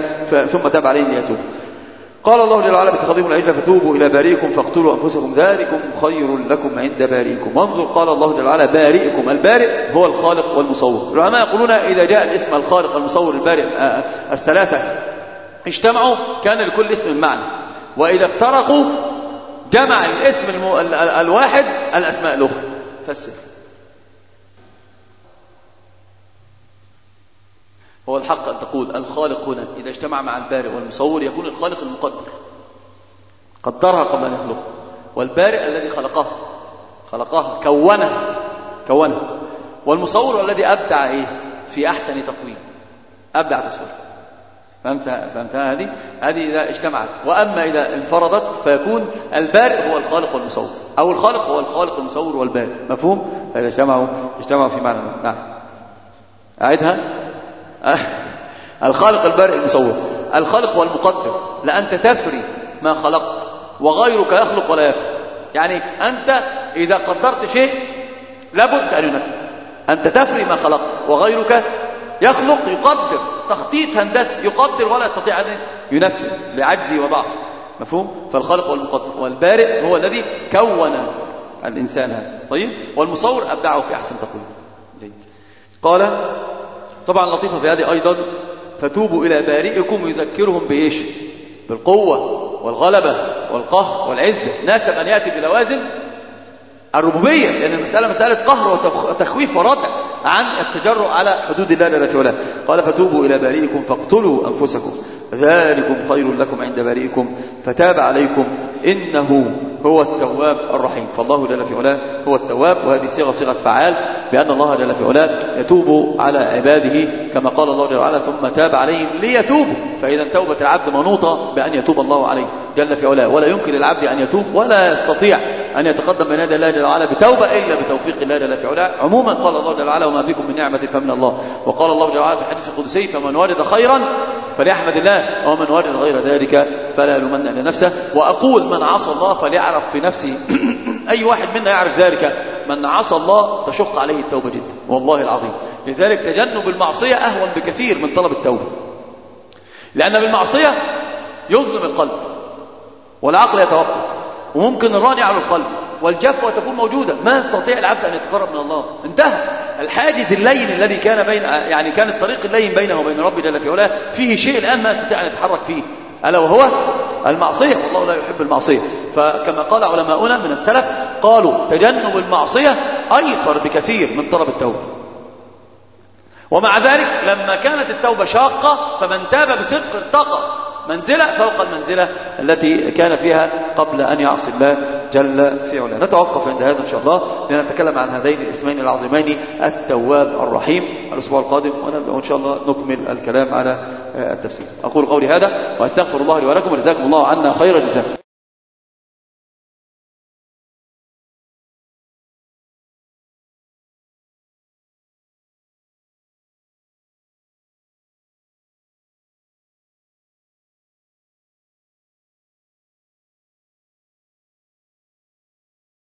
ثم تاب عليه ليتوب. قال الله جل وعلا باتخاذهم العجل فتوبوا إلى بارئكم فاقتلوا أنفسكم ذلكم خير لكم عند بارئكم وانظر قال الله جل وعلا بارئكم. البارئ هو الخالق والمصور. العلماء يقولون إذا جاء الاسم الخالق والمصور البارئ آه، الثلاثة اجتمعوا كان لكل اسم معنى. وإذا افترقوا جمع الاسم المو... ال... ال... الواحد الأسماء الأخرى. فسر. هو الحق أن تقول الخالق هنا إذا اجتمع مع البارئ والمصور يكون الخالق المقدر. قدرها قبل أن يخلقها والبارئ الذي خلقها خلقها كونها كونها والمصور الذي أبدع إيه؟ في أحسن تقويم. أبدع تصوير فهمتها فهمتها هذه؟ هذه إذا اجتمعت. وأما إذا انفردت فيكون البارئ هو الخالق والمصور. أو الخالق هو الخالق والمصور والبارئ. مفهوم؟ فإذا اجتمعوا اجتمعوا في معنى. نعم. أعيدها الخالق البارئ المصور. الخالق هو المقدر لأنت تفري ما خلقت وغيرك يخلق ولا يفري يعني أنت إذا قدرت شيء لابد أن ينفذ. أنت تفري ما خلقت وغيرك يخلق يقدر. تخطيط هندسي يقدر ولا يستطيع أن ينفذ لعجزه وضعفه مفهوم؟ فالخالق هو المقدر والبارئ هو الذي كون الإنسان هذا. طيب؟ والمصور أبدعه في أحسن تقويم. جيد. قال طبعا لطيفة في هذه أيضا فتوبوا إلى بارئكم يذكرهم بإيش؟ بالقوة والغلبة والقهر والعزة. ناسب أن يأتي بلوازم الربوبية لأن المسألة مسألة قهر وتخويف وردع عن التجرؤ على حدود الله جل في علاه قال فتوبوا إلى بارئكم فاقتلوا أنفسكم. ذلكم خير لكم عند بارئكم. فتاب عليكم. إنه هو التواب الرحيم. فالله جل في علاه هو التواب وهذه صيغة صيغة فعال بأن الله جل في علاه يتوب على عباده كما قال الله جل وعلا ثم تاب عليهم ليتوبوا. فإذا توبة العبد منوطة بأن يتوب الله عليه. جل في علاه. ولا يمكن للعبد أن يتوب ولا يستطيع أن يتقدم بين يدي الله جل وعلا بتوبة إلا بتوفيق الله جل في علاه. عموما قال الله جل وعلا وما بكم من نعمة فمن الله. وقال الله جل وعلا في الحديث القدسي فمن وجد خيرا فليحمد الله ومن وجد غير ذلك فلا يلومن الا نفسه وأقول من عصى الله فليعرف في نفسه. أي واحد منا يعرف ذلك. من عصى الله تشق عليه التوبة جدا. والله العظيم. لذلك تجنب المعصية أهون بكثير من طلب التوبة. لأن بالمعصية يظلم القلب. والعقل يتوقف. وممكن الران على القلب والجفوة تكون موجودة. ما يستطيع العبد أن يتقرب من الله. انتهى. الحاجز اللين الذي كان بين يعني كان الطريق اللين بينه وبين ربه جل في علاه فيه شيء الآن ما يستطيع أن يتحرك فيه. ألا وهو المعصية. والله لا يحب المعصية. فكما قال علماؤنا من السلف قالوا تجنب المعصية أيسر بكثير من طلب التوبة. ومع ذلك لما كانت التوبة شاقة فمن تاب بصدق ارتقى منزلة فوق المنزلة التي كان فيها قبل أن يعصي الله جل في علاه. نتوقف عند هذا إن شاء الله لنتكلم عن هذين الاسمين العظيمين التواب الرحيم الأسبوع القادم ونبدأ إن شاء الله نكمل الكلام على التفسير أقول قولي هذا وأستغفر الله لي ولكم وجزاكم الله عنا خير الجزاء.